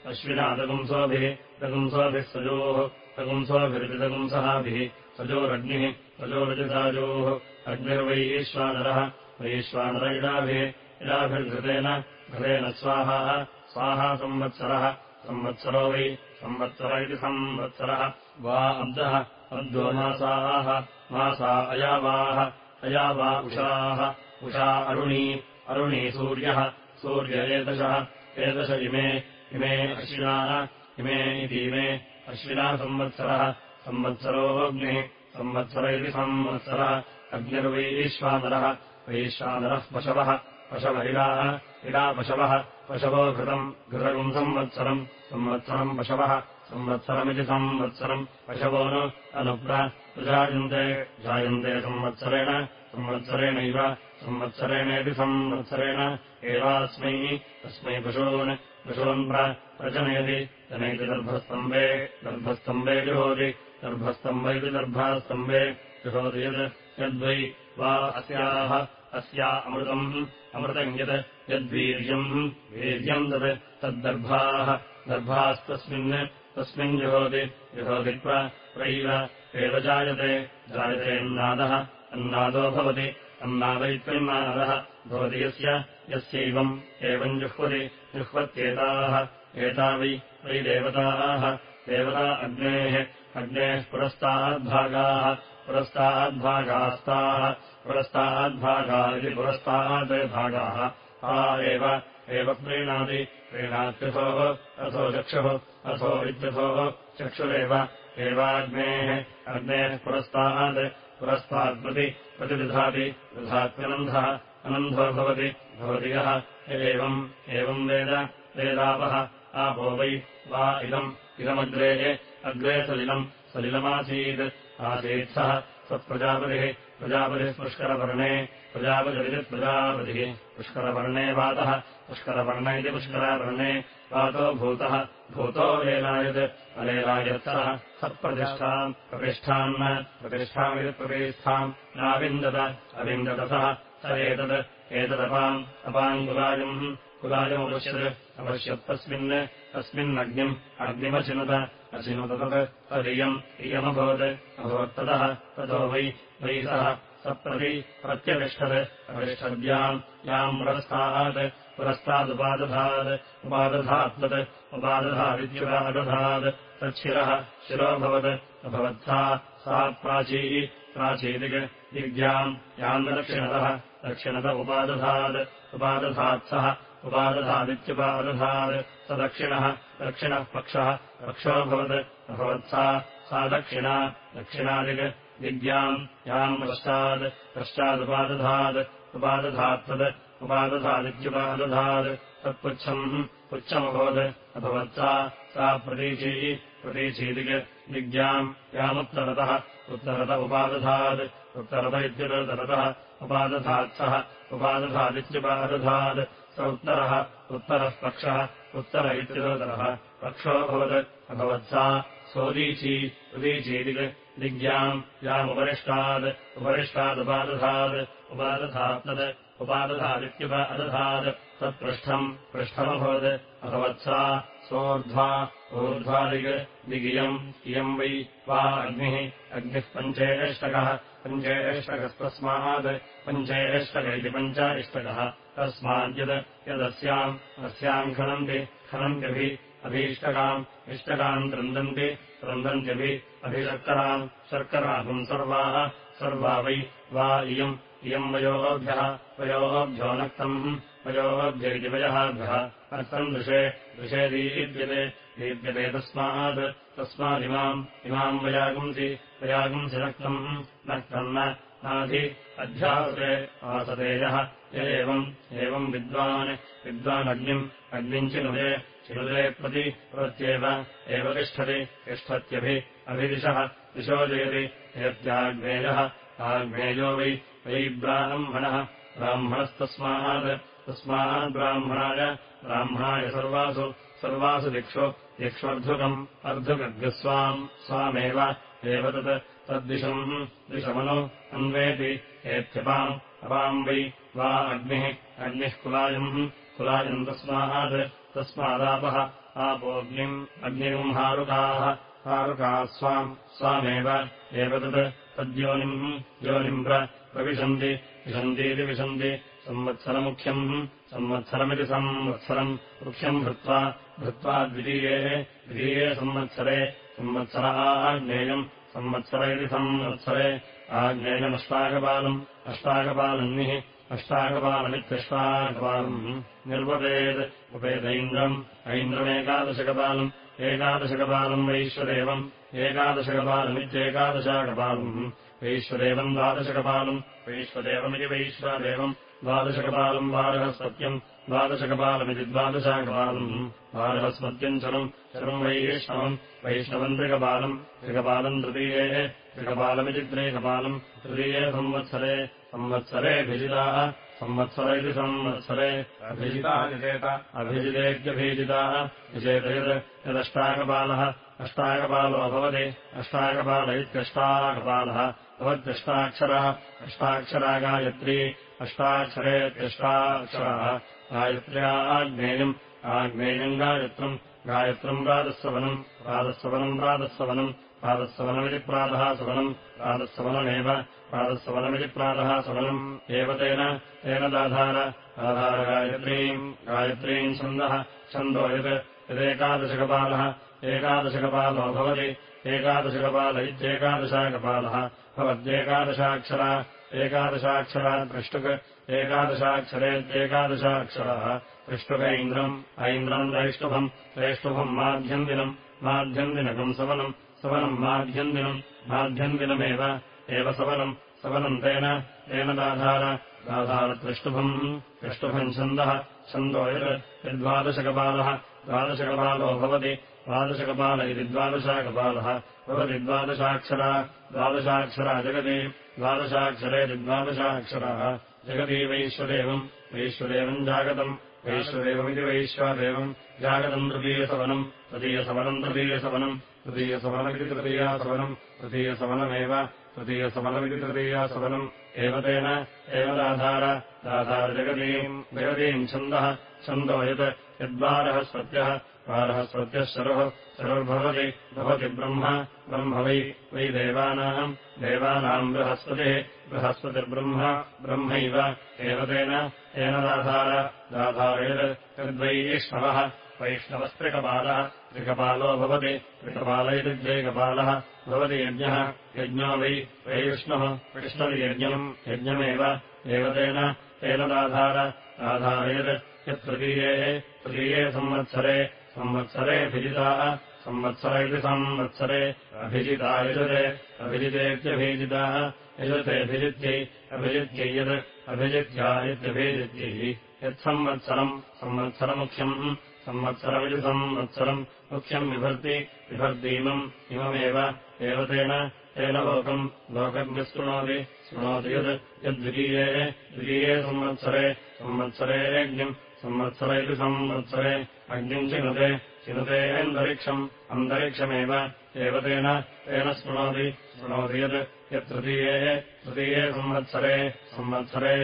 अश्विना दगुंसोभिः दगुंसोभिः सजोः दगुंसोभिरितिदगुंसहाभिः सजोरग्निः सजोरतिसाजोः अग्निर्वैश्वानरः। वैश्वानर इडाभिः इडाभिर्घृतेन घृतेन स्वाहा। स्वाहा संवत्सरः। संवत्सरो वै संवत्सर इति संवत्सरः। वा अब्दः। अब्दो मासाः। मासा अयावाः। अयावा उषाः। उषा अरुणी। अरुणी सूर्यः। सूर्य एदशः एदश इमे। इमे अश्विनाः। इमे इतीमे अश्विना संवत्सरः। संवत्सरोऽग्निः संवत्सर इति संवत्सरः अग्निर्वैश्वानरः वैश्वानरः पशवः पशव इडाः इडा पशवः घृतम् घृतम् संवत्सरम् पशवः संवत्सरमिति संवत्सरम् पशवो नु अनुप्र प्रजायन्ते जायन्ते संवत्सरेण संवत्सरेणैव संवत्सरेणेति संवत्सरेण एवास्मै तस्मै पशून् पशून् प्रजनयति जनयति दर्भस्तम्बे दर्भस्तम्बे जुहोति दर्भस्तम्ब इति दर्भास्तम्बे जुहोति यत् यद्वै वा अस्याः अस्या अमृतम् अमृतम् यत् यद्वीर्यम् वीर्यम् तत् तद्दर्भाः दर्भास्तस्मिन् तस्मिन् जुहोति जुहोति प्रैव एव जायते जायतेऽन्नादः अन्नादो भवति अन्नादैत्यन्नादः भवति यस्य यस्यैवम् एवम् जुह्वति जुह्वत्येताः एता वै वै देवताः देवता अग्नेः अग्नेः पुरस्ताद्भागाः पुरस्ताद्भागास्ताः पुरस्ताद्भागा। इति पुरस्ताद् भागाः आ एव प्रीणाति प्रीणात्यथोः अथो चक्षुः अथो इत्यथोः चक्षुरेव। एवाग्नेः अग्नेः पुरस्तात् पुरस्तात्प्रति प्रतिदधाति दधात्यनन्धः अनन्धो भवति भवति यः। एवम् एवम् वेद वेदापः आपो वै वा इदम् इदमग्रेः अग्रे सलिलम् सलिलमासीत् आसीत् सः सत्प्रजापतिः प्रजापतिः पुष्करवर्णे प्रजापतिरिति प्रजापतिः पुष्करवर्णे वातः पुष्करवर्ण इति पुष्करवर्णे वातो भूतः भूतो लेलायत् अलेलायत्सः सत्प्रतिष्ठाम् प्रतिष्ठान् प्रतिष्ठामिति प्रतिष्ठाम् नाविन्दत अविन्दतसः स एतत् एतदपाम् अपाम् कुलायम् कुलायमुपश्यत् अपश्यत्तस्मिन् तस्मिन्नग्निम् अग्निमचिनुत अचिनुत तत् तदियम् इयमभवत्। अभवत्ततः ततो वै वै सः सप्रति प्रत्यतिष्ठत्। अतिष्ठद्याम् याम् पुरस्तात् पुरस्तादुपादधात् उपादधात् तत् उपादधादित्युपादधात् तच्छिरः शिरोऽभवत् अभवत्सा सा प्राची प्राचीदिक् दिग्भ्याम् याम् दक्षिणतः उपादधात् उपादधात् सः उपादधादित्युपादधात् स दक्षिणः दक्षिणः पक्षः पक्षोऽभवत् अभवत्सा सा दक्षिणा दक्षिणादिक् दिग्भ्याम् याम् पश्चात् पश्चादुपादधात् उपादधात् तत् उपादधादित्युपादधात् तत्पुच्छम् पुच्छमभवत् अभवत्सा सा प्रतीची प्रतीचीदिक् दिग्भ्याम् यामुत्तरतः उत्तरत उपादधात् उत्तरत इत्युत्तरतः उपादधात् सः उपादधादित्युपादधात् स उत्तरः उत्तरः पक्षः उत्तर इत्युत्तरः पक्षोऽभवत् अभवत्सा सोदीची उदीचीदिक् दिग्भ्याम् यामुपरिष्टात् उपरिष्टादुपादधात् उपादधात् तत् उपादधादित्युपादधात् तत्पृष्ठम् पृष्ठमभवत् अभवत्सा सोऽर्ध्वा ऊर्ध्वादिक् दिगियम् इयम् वै वा अग्निः अग्निः पञ्चेष्टकः पञ्चेष्टकस्तस्मात् पञ्चेष्टक इति पञ्च इष्टकः तस्माद्यद् यदस्याम् अस्याम् खनन्ति खनन्त्यभि अभीष्टकाम् इष्टकाम् क्रन्दन्ति क्रन्दन्त्यभि अभिशर्कराम् शर्कराहुम् सर्वाः सर्वा वै वा इयम् इयम् वयोभ्यः वयोभ्यो नक्तम् वयोभ्य इति नक्तम् दृशे दृशे दीप्यते दीप्यते तस्मात् तस्मादिमाम् इमाम् वयागुंसि वयागुंसि नक्तम् नक्तम् नाधि अध्यासते आसतेजः य एवम् एवम् विद्वान् विद्वानग्निम् अग्निम् चिनुदे चिनुदे प्रति प्रत्येव एव तिष्ठति तिष्ठत्यभि अभिदिशः दिशो जयति यत्याग्नेयः आग्नेयो वै वै ब्राह्मणः ब्राह्मणस्तस्मात् तस्माद्ब्राह्मणाय ब्राह्मणाय सर्वासु सर्वासु दिक्षु दिक्ष्वर्धुकम् अर्धुकग्स्वाम् स्वामेव एव तत् तद्दिशम् दिशमनु अन्वेति एत्यपाम् अपाम् वै वा अग्निः अग्निः कुलायम् कुलायम् तस्मात् तस्मादापः आपोऽग्निम् अग्निम् हारुकाः हारुकाः स्वाम् स्वामेव एव तत् तद्योनिम् योनिम् प्रविशन्ति विशन्तीति विशन्ति संवत्सरमुख्यम् संवत्सरमिति संवत्सरम् मुख्यम् भृत्वा भृत्वा द्वितीये द्वितीये संवत्सरे संवत्सर आज्ञेयम् संवत्सर इति संवत्सरे आज्ञेयमष्टाकपालम् अष्टाकपालन्निः अष्टाकपालमित्यष्टाकपालम् निर्वपेत् उपेदैन्द्रम् ऐन्द्रमेकादशकपालम् एकादशकपालम् वैश्वदेवम् एकादशकपालमित्येकादशाकपालम् वैश्वदेवम् द्वादशकपालम् वैश्वदेवमिति वैश्वदेवम् द्वादशकपालम् वारहस्पत्यम् द्वादशकपालमिति द्वादशाकपालम् वारहस्पत्यम् चलम् चलम् वैष्णवम् वैष्णवम् त्रिकपालम् त्रिकपालम् तृतीये त्रिकपालमिति त्रेकपालम् तृतीये संवत्सरे संवत्सरेऽभिजिताः संवत्सर इति संवत्सरे अभिजिताः निचेत अभिजितेत्यभिजिताः यत् यदष्टाकपालः अष्टाकपालो भवति अष्टाकपाल इत्यष्टाकपालः भवत्यष्टाक्षरः अष्टाक्षरा गायत्री अष्टाक्षरेत्यष्टाक्षराः गायत्र्या आग्नेयम् आग्नेयम् गायत्रम् गायत्रम् प्रातःसवनम् प्रातःसवनम् प्रातःसवनम् प्रातःसवनमिति प्रातः सवनम्। प्रातःसवनमेव प्रातःसवनमिति प्रातः सवनम्। एव तेन। तेन दाधार। आधारगायत्रीम् गायत्रीम्। छन्दः। छन्दो यत्। यदेकादशकपालः। एकादशकपालो भवति। एकादशकपाल इत्येकादशाकपालः। भवद्येकादशाक्षरा एकादशाक्षरा द्रष्टुक् एकादशाक्षरेत्येकादशाक्षराः पृष्टुक इन्द्रम् ऐन्द्रम् त्रैष्टुभम् त्रैष्टुभम् माध्यन्दिनम् माध्यन्दिनकम् सवनम् सवनम् माध्यन्दिनम् माध्यन्दिनमेव एव सवनम् सवनम् तेन तेन दाधार दाधारत्रष्टुभम् त्रिष्टुभम् छन्दः छन्दो यत् यद्वादशकपालः द्वादशकपालो भवति। द्वादशकपाल इति द्वादशाकपालः। भवति द्वादशाक्षरा। द्वादशाक्षरा जगति। द्वादशाक्षरेति द्वादशाक्षराः। जगति वैश्वदेवम्। वैश्वदेवम् जागतम्। वैश्वदेवमिति वैश्वदेवम्। जागतम् तृतीयसवनम्। तृतीयसवनम् तृतीयसवनम्। तृतीयसवनमिति तृतीयासवनम्। तृतीयसवनमेव तृतीयसवनमिति तृतीयासवनम् एव तेन एव दाधार। दाधारजगतीम् जगतीम् छन्दः। छन्दो यत् यद्वारहस्पत्यः। वारहस्पत्यः शरुः शरुर्भवति भवति ब्रह्म। ब्रह्म वै वै देवानाम्। देवानाम् बृहस्पतिः बृहस्पतिर्ब्रह्म। ब्रह्मैव। एव तेन तेन दाधार। दाधारयत् यद्वैष्णवः वैष्णवस्त्रिकपालः। त्रिकपालो भवति त्रिकपाल इति द्वैकपालः। भवति यज्ञः यज्ञो वै वै विष्णुः विष्णुर्यज्ञम्। यज्ञमेव एव तेन तेन दाधार। दाधारयत् यत्तृतीये तृतीये संवत्सरे संवत्सरेऽभिजिताः संवत्सर इति संवत्सरे अभिजिता यजते अभिजितेत्यभिजिताः। यजतेऽभिजित्यै अभिजित्यै यत् अभिजित्या इत्यभिजित्यै। यत्संवत्सरम् संवत्सरमुख्यम् संवत्सरमिति संवत्सरम् मुख्यम् बिभर्ति बिभर्तीमम् इममेव एव तेन तेन लोकम् लोकज्ञशृणोति शृणोति यत् यद्वितीये द्वितीये संवत्सरे संवत्सरे यज्ञम् संवत्सर इति संवत्सरे अग्निम् चिनुते चिनुते अन्तरिक्षम् अन्तरिक्षमेव एव तेन तेन शृणोति यत् यत्तृतीये तृतीये संवत्सरे संवत्सरे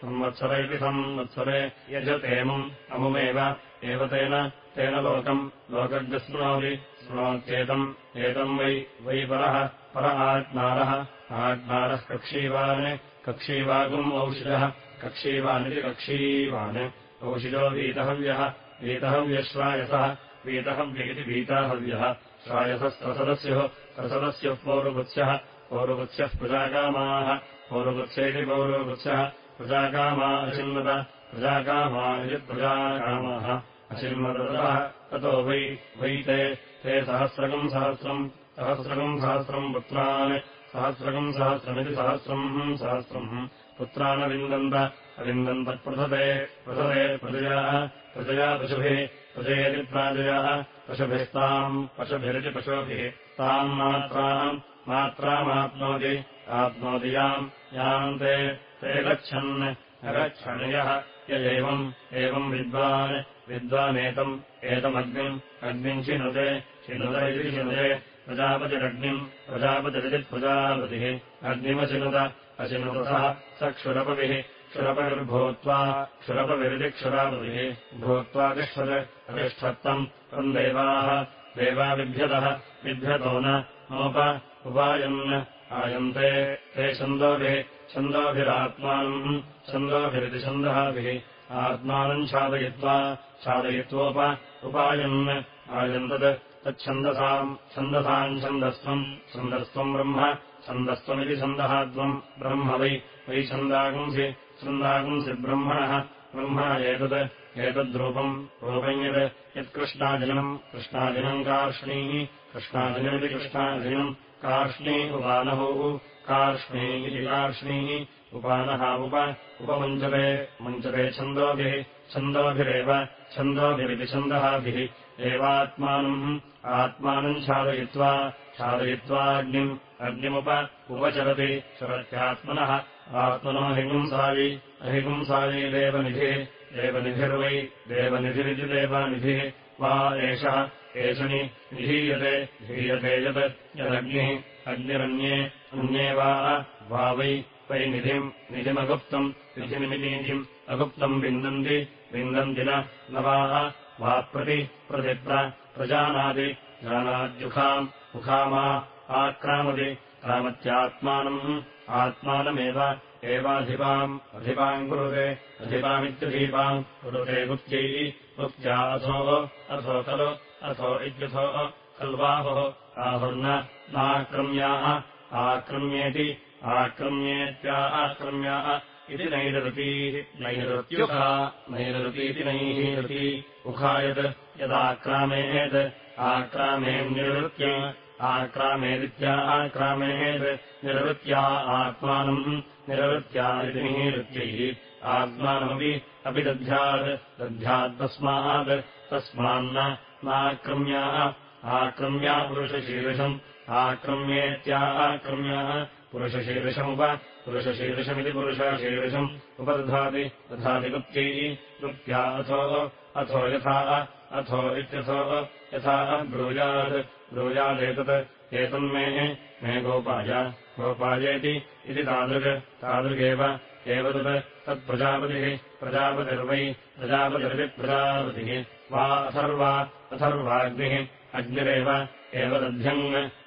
संवत्सर संवत्सरे यजतेमुम् अमुमेव एव तेन तेन लोकम् लोकज्ञशृणोति शृणोत्येतम् एतम् वै वै परः पर आत्मारः। आत्मारः कक्षीवान् कक्षीवागुम् औषधः कक्षीवानिति कक्षीवान्। औषिजो वीतहव्यः वीतहव्यश्रायसः वीतहव्य इति वीताहव्यः। श्रायसस्त्रसदस्युः त्रसदस्युः पौरुवत्स्यः पौरुवत्स्यः प्रजाकामाः। पौरुवत्स्य इति पौरुवत्स्यः प्रजाकामा अशिन्वत प्रजाकामा इति प्रजाकामाः। अशिन्वतः ततो वै वै ते ते सहस्रकम् सहस्रम् सहस्रकम् सहस्रम् पुत्रान् सहस्रकम् सहस्रमिति सहस्रम् सहस्रम् पुत्रानविन्दन्त अविन्दन्तपृथते पृथते प्रजयाः प्रजया पशुभिः प्रजयति प्राजयाः पशुभिस्ताम् पशुभिरिति पशुभिः। ताम् मात्राम् मात्रामाप्नोति आप्नोति याम् याम् ते ते गच्छन् अगच्छणयः य एवम् विद्वान् विद्वानेतम् एतमग्निम् अग्निम् चिनुते चिनुत इति चिनुते प्रजापतिरग्निम् प्रजापतिरिति प्रजापतिः। अग्निमचिनुत अचिनुतः स क्षुरपविः क्षुरपविर्भूत्वा क्षुरपविरिति क्षुरापतिः भूत्वा तिष्ठत् अतिष्ठत्तम् तम् देवाः। देवा बिभ्यतः बिभ्यतो नोप उपायन् आयन्ते ते छन्दोभिः छन्दोभिरात्मानम् छन्दोभिरिति छन्दःभिः आत्मानम् छादयित्वा छादयित्वोप उपायन् आयन्तत् तच्छन्दसाम् छन्दसाम् छन्दस्त्वम् छन्दस्त्वम् ब्रह्म छन्दस्त्वमिति छन्दःत्वम् ब्रह्म वै वै छन्दागुंसि छन्दागुंसि ब्रह्मणः ब्रह्म एतत् एतद्रूपम् रूपम् यत् यत्कृष्णाजनम् कृष्णाजनम् कार्ष्णीः कृष्णाजनमिति कृष्णाजनम् कार्ष्णी उपानहुः कार्ष्णी इति कार्ष्णीः उपानः उप उपमुञ्चते मुञ्चते छन्दोभिः छन्दोभिरेव छन्दोभिरिति छन्दःभिः एवात्मानम् आत्मानम् छादयित्वा छादयित्वा अग्निम् अग्निमुप उपचरति चरत्यात्मनः आत्मनो हिंसायि अहिंसायि देवनिधिः देवनिधिर्वै देवनिधिरिति देवनिधिः। वा एषः एषणि निधीयते धीयते यत् यदग्निः अग्निरन्ये अन्ये वा वै वै निधिम् निधिमगुप्तम् निधिनिमिनिधिम् अगुप्तम् विन्दन्ति विन्दन्ति न वा वा प्रति प्रतिप्र प्रजानाति जानाद्युखाम् मुखामा आक्रामति क्रामत्यात्मानम् आत्मानमेव एवाधिपाम् अधिपाम् कुरुते अधिपामित्यधीपाम् कुरुते गुप्त्यैः गुप्त्या अथो अथो खलु अथो इत्यथो खल्वाहुः आहुर्न नाक्रम्याः आक्रम्येति आक्रम्येत्या आक्रम्याः इति नैरृतीः नैरृत्युखा नैरृतीति नैरृती उखायत् यदाक्रामेत् आक्रामेन्निवृत्य आक्रामेदित्या आक्रामेत् निरवृत्या आत्मानम् निरवृत्या इति निवृत्यैः आत्मानमपि अपि दध्यात् दध्यात्तस्मात् तस्मान्न नाक्रम्याः आक्रम्या पुरुषशीर्षम्। आक्रम्येत्या आक्रम्याः पुरुषशीर्षमुप पुरुषशीर्षमिति पुरुषशीर्षम् उपदधाति दधाति गुप्त्यैः गुप्त्या अथो अथो यथा अथो इत्यथो यथा ब्रूयात्। ब्रूयादेतत् एतन्मे मे गोपाय गोपायेति इति तादृक् तादृगेव एव तत् तत्प्रजापतिः प्रजापतिर्वै प्रजापतिरिति प्रजापतिः वा अथर्वा अथर्वाग्निः अग्निरेव एव दध्यङ्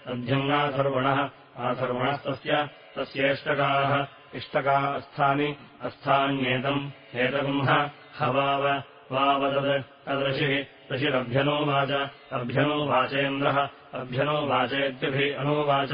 दध्यङ्गाथर्वणः आथर्वणस्तस्य तस्येष्टकाः इष्टका अस्थानि अस्थान्येतम् एतगुंह हवाव वावतत् तदृशिः ऋषिरभ्यनोवाच अभ्यनोवाचेन्द्रः अभ्यनोवाचेत्यभि अनोवाच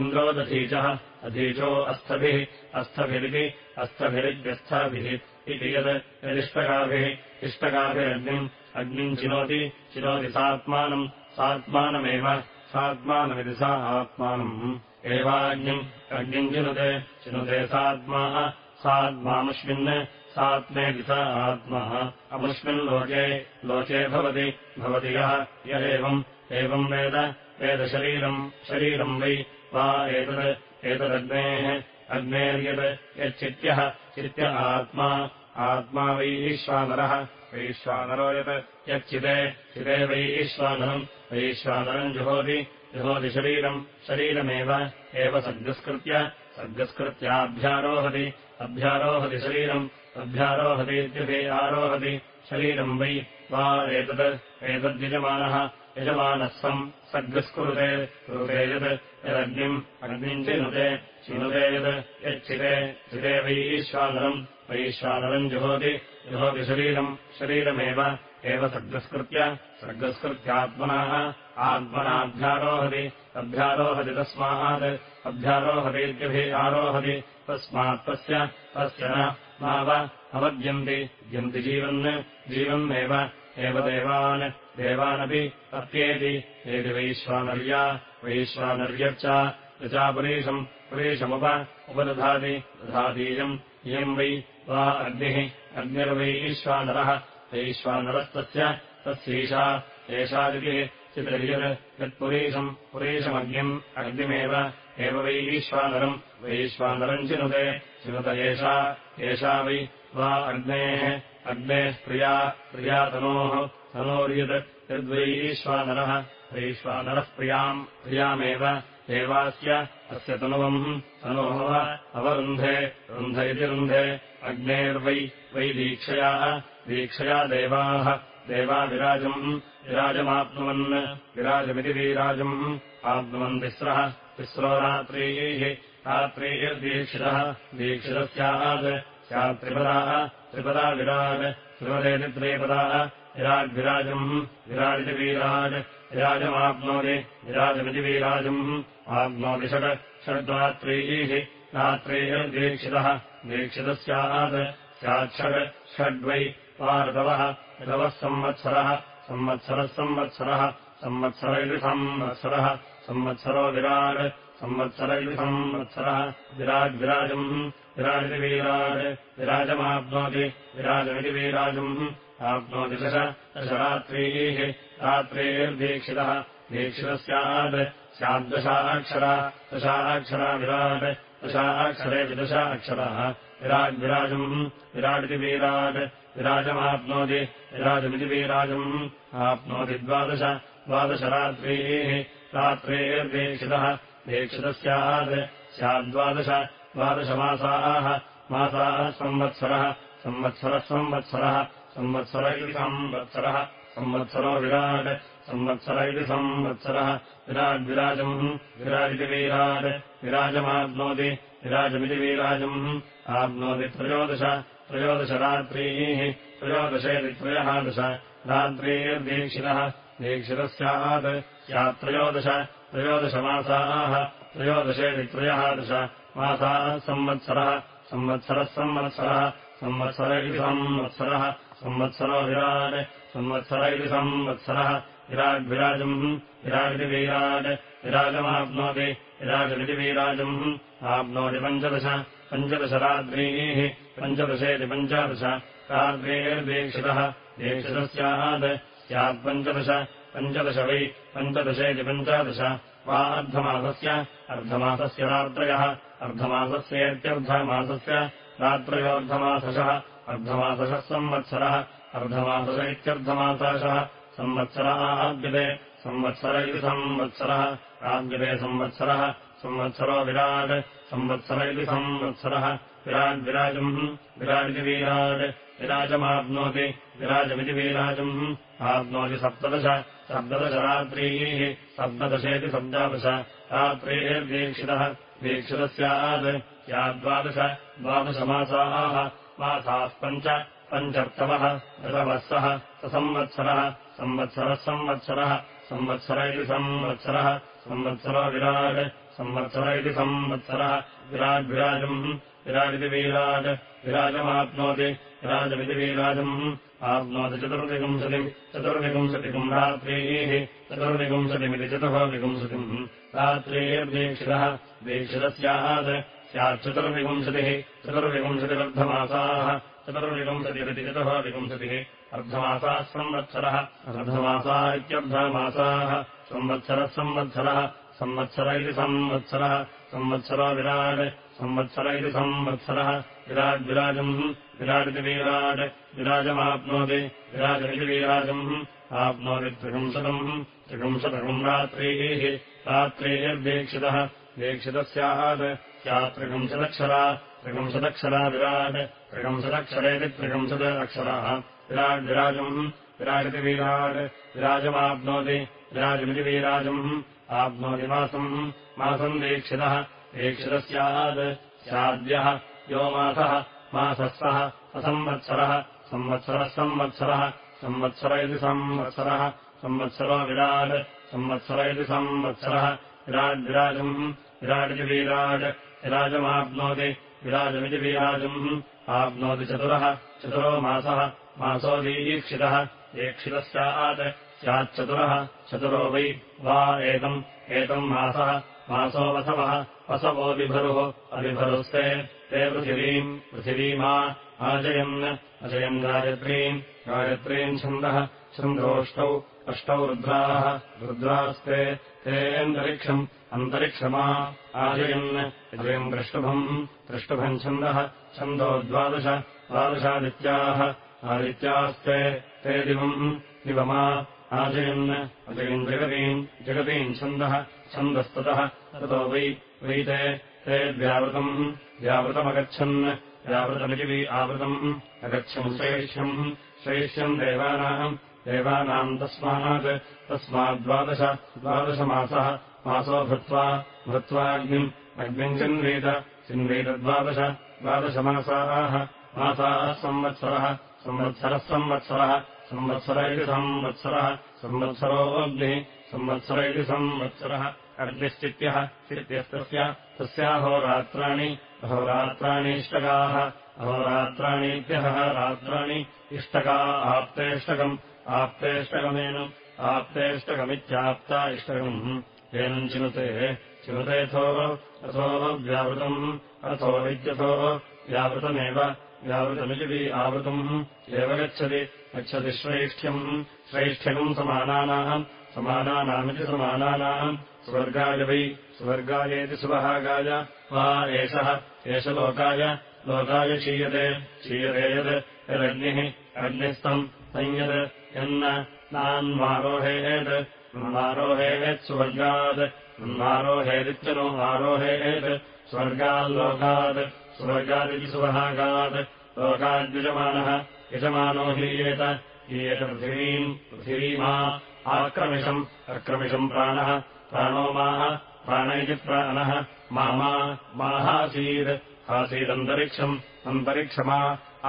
इन्द्रोदधीचः अधीचो अस्थभिः अस्थभिरिति अस्थभिरित्यस्थभिः इति यत् यदिष्टकाभिः इष्टकाभिरग्निम् अग्निम् चिनोति चिनोति सात्मानम् सात्मानमेव सात्मानमिति सा आत्मानम्। एवाग्निम् अग्निम् चिनुते चिनुते सात्मा सात्मामुष्मिन् सात्मेति सा आत्मा। अमुष्मिन् लोके लोके भवति भवति यः य एवम् एवम् वेद वेदशरीरम् शरीरम् वै वा एतत् एतदग्नेः अग्नेर्यत् यच्चित्यः चित्य आत्मा आत्मा वैश्वानरः वैश्वानरो यत् यच्चिते चिते वैश्वानरम् वैश्वानरम् जुहोति जुहोति शरीरम् शरीरमेव एव सद्गस्कृत्य सद्गस्कृत्याभ्यारोहति अभ्यारोहति शरीरम् अभ्यारोहतीत्यपि आरोहति शरीरम् वै वा एतत् एतद्यजमानः यजमानः सम् सद्गस्कुरुते कुरुते यत् यदग्निम् अग्निम् चिनुते चिनुते यत् यच्चिते चिते वैश्वानरम् वैश्वानरम् जुहोति जुहोति शरीरम् शरीरमेव एव सर्गस्कृत्य सर्गस्कृत्यात्मनः आत्मनाभ्यारोहति अभ्यारोहति तस्मात् अभ्यारोहतीत्यभिः आरोहति तस्मात् तस्य तस्य नाव अवद्यन्ति द्यन्ति जीवन् जीवन्नेव एव देवान् देवानपि अप्येति एति वैश्वानर्या वैश्वानर्यच्च यचा पुरीशम् पुरीशमुप उपदधाति। दधातीयम् इयम् वै वा अग्निः। अग्निर्वैश्वानरः वैश्वानरस्तस्य तस्यैषा। एषा दितिः चितर्यत् यत्पुरीशम् पुरीशमग्निम् अग्निमेव। एव वैश्वानरम् वैश्वानरम् चिनुते। चिनुत एषा। एषा वै वा अग्नेः। अग्नेः प्रिया। प्रिया तनोः तनोर्यत् यद्वैश्वानरः वैश्वानरः प्रियाम् प्रियामेव। एवास्य अस्य तनुवम्। तनोः अवरुन्धे। रुन्ध इति रुन्धे। अग्नेर्वै वै दीक्षया। दीक्षया देवाः। देवा विराजम् विराजमाप्नुवन्। विराजमिति वीराजम्। आप्नुवन् तिस्रः तिस्रो रात्रीः रात्रीर्दीक्षितः दीक्षितः स्यात्। स्यात् त्रिपदाः। त्रिपदा त्रिपदेति त्रिपदाः विराड्विराजम् विराडिति वीराट् विराजमाप्नोति विराजमिति वीराजम् आप्नोति षट् षड्रात्रीः रात्रीर्दीक्षितः दीक्षितः स्यात्। स्यात् षड् षड्वै वा ऋतवः ऋतवः संवत्सरः संवत्सरः संवत्सरः संवत्सर इति संवत्सरः संवत्सरो विराट् संवत्सर विराड्विराजम् विराडिति वीराट् विराजमाप्नोति विराजमिति वीराजम् आप्नोति दश दशरात्रीः रात्रीर्दीक्षितः। दीक्षितः स्यात् स्याद्दशाक्षरा दशाक्षरा विराट् दशाक्षरः विराड्विराजम् विराडिति वीराट् विराजमाप्नोति विराजमिति वीराजम् आप्नोति द्वादश द्वादशरात्रीः रात्रेर्दीक्षितः। दीक्षितः स्यात् स्याद्वादश द्वादशमासाः मासाः संवत्सरः संवत्सरः संवत्सरः संवत्सर इति संवत्सरः संवत्सरो विराट् संवत्सर इति संवत्सरः विराड्विराजम् विराजिति वीराट् विराजमाप्नोति विराजमिति वीराजम् आप्नोति त्रयोदश त्रयोदशरात्रीः त्रयोदशेति त्रयः दश रात्रीर्दीक्षितः दीक्षितः स्यात् स्यात्त्रयोदश त्रयोदशमासाः त्रयोदशेति त्रयः दश मासाः संवत्सरः संवत्सरः संवत्सरः संवत्सर इति संवत्सरः संवत्सरो विराट् संवत्सर इति संवत्सरः विराड्विराजम् विराडिति वीराट् विराजमाप्नोति विराजमिति वीराजम् आप्नोति पञ्चदश पञ्चदशरात्रीः पञ्चदशेति पञ्चादश रात्रेर्दीक्षितः दीक्षितः स्यात् स्यात्पञ्चदश पञ्चदश वै पञ्चादश वा अर्धमासस्य अर्धमासस्य रात्रयः अर्धमासस्येत्यर्धमासस्य रात्रयोऽर्धमासशः अर्धमासशः संवत्सरः अर्धमासश इत्यर्धमासाशः संवत्सरः आद्यते। संवत्सर इति संवत्सरः। आद्यते संवत्सरः। संवत्सरो विराट्। संवत्सर इति संवत्सरः। विराड्विराजम् विराडिति वीराट् विराजमाप्नोति। विराजमिति वीराजम्। आप्नोति सप्तदश। सप्तदशरात्रीः सप्तदशेति सप्तादश रात्रेर्दीक्षितः दीक्षितः स्यात्। स्याद्वादश। द्वादशमासाः मासाः पञ्च पञ्चर्तवः ऋतवः सः ससंवत्सरः संवत्सरः संवत्सरः संवत्सर इति संवत्सरः संवत्सरो विराट् संवत्सर इति संवत्सरः विराड्विराजम् विराडिति वीराट् विराजमाप्नोति विराजमिति वीराजम् आप्नोति चतुर्विंशतिम् चतुर्विंशतिकम् रात्रीः चतुर्विंशतिमिति चतुर्विंशतिम् रात्रेर्दीक्षितः दीक्षितः स्यात् स्याच्चतुर्विंशतिः चतुर्विंशतिरर्धमासाः चतुर्विंशतिरिति चतुर्विंशतिः अर्धमासाः संवत्सरः अर्धमासा इत्यर्धमासाः संवत्सरः संवत्सरः संवत्सर इति संवत्सरः संवत्सरो विराट् संवत्सर इति संवत्सरः विराड्विराजम् विराडिति वीराट् विराजमाप्नोति विराजमिति वीराजम् आप्नोति त्रिपुंशतम् त्रिपुंशतकम् रात्रीः रात्रेर्दीक्षितः दीक्षितः स्यात् त्रिपुंशदक्षरा विराट् त्रिपुंशदक्षरेति त्रिपुंशद अक्षराः। विराड्विराजम् विराडिति वीराट् विराजमाप्नोति विराजमिति वीराजम् आप्नोति मासम्। मासम् दीक्षितः दीक्षितः स्यात् स्याद्यः यो मासः मासः सः असंवत्सरः संवत्सरः संवत्सरः संवत्सर इति संवत्सरः संवत्सरो विराट् संवत्सर इति संवत्सरः। विराड्विराजम् विराटिति वीराट् विराजमाप्नोति विराजमिति वीराजम्। आप्नोति चतुरः चतुरो मासः मासो दीक्षितः। दीक्षितः स्यात् स्याच्चतुरः चतुरो वै वा एतम्। एतम् मासः मासो वसवः वसवो बिभरुः अबिभरुस्ते ते पृथिवीम् पृथिवीमा आजयन् अजयन् गायत्रीम्। गायत्रीम् छन्दः छन्दोष्टौ अष्टौ रुद्राः रुद्रास्ते। ते अन्तरिक्षम् आजयन् अजयम् द्रष्टुभम् द्रष्टुभम् छन्दः छन्दो द्वादश द्वादशादित्याः आदित्यास्ते ते दिवम् दिवमा आजयन् अजयम् जगतीम् जगतीम् छन्दः छन्दस्ततः ततो वै वै ते ते व्यावृतम् व्यावृतमगच्छन् व्यावृतमिति वि आवृतम् अगच्छन् श्रेष्ठ्यम् श्रेष्ठ्यम् देवानाम् देवानाम् तस्मात् तस्माद्वादश द्वादशमासः मासो भृत्वा भृत्वाग्निम् अग्निम् चिन्वेद चिन्वेदद्वादश द्वादशमासाः मासाः संवत्सरः संवत्सरः संवत्सरः संवत्सर इति संवत्सरः संवत्सर इति संवत्सरः अग्निश्चित्यः चित्यस्तस्य तस्याहोरात्राणि अहोरात्राणीष्टकाः अहोरात्राणीत्यहः रात्राणि इष्टका आप्तेष्टकम् आप्तेष्टकमेन आप्तेष्टकमित्याप्ता इष्टकम् येनम् चिनुते चिनुतेऽथो अथो व्यावृतम् अथो विद्यथो व्यावृतमेव व्यावृतमिति आवृतम्। एव गच्छति गच्छति श्रैष्ठ्यम् श्रैष्ठ्यकम् समानानाम् समानानामिति समानानाम् स्वर्गाय वै स्वर्गायेति सुवहागाय वा एषः एष लोकाय लोकाय क्षीयते यत् यदग्निः अग्निस्तम् संयत् यन्न नान्वारोहेत् मारोहेत् स्वर्गात् मारोहेदित्यनो आरोहेत् स्वर्गाल्लोकात् स्वर्गादिति सुवहागात् लोकाद्यजमानः यजमानो हीयेत पृथिवीम् पृथिवीमा आक्रमिषम् अक्रमिषम् प्राणः प्राणो माः प्राण प्राणः मामा माहासीत् आसीदन्तरिक्षम् अन्तरिक्षमा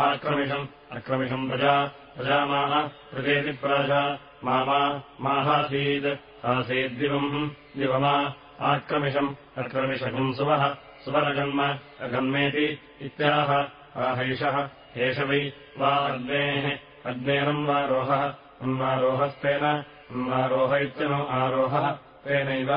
आक्रमिषम् अक्रमिषम् प्रजा प्रजामाः प्रजेति प्राजा मा माहासीत् आसीद्दिवम् दिवमा आक्रमिषम् अक्रमिषकम् सुवः सुवरगन्म अगन्मेति इत्याह आहैषः एष वै वा अग्नेः अग्नेरन्वारोहः अन्वारोहस्तेन अन्वारोह इत्यनो आरोहः तेनैव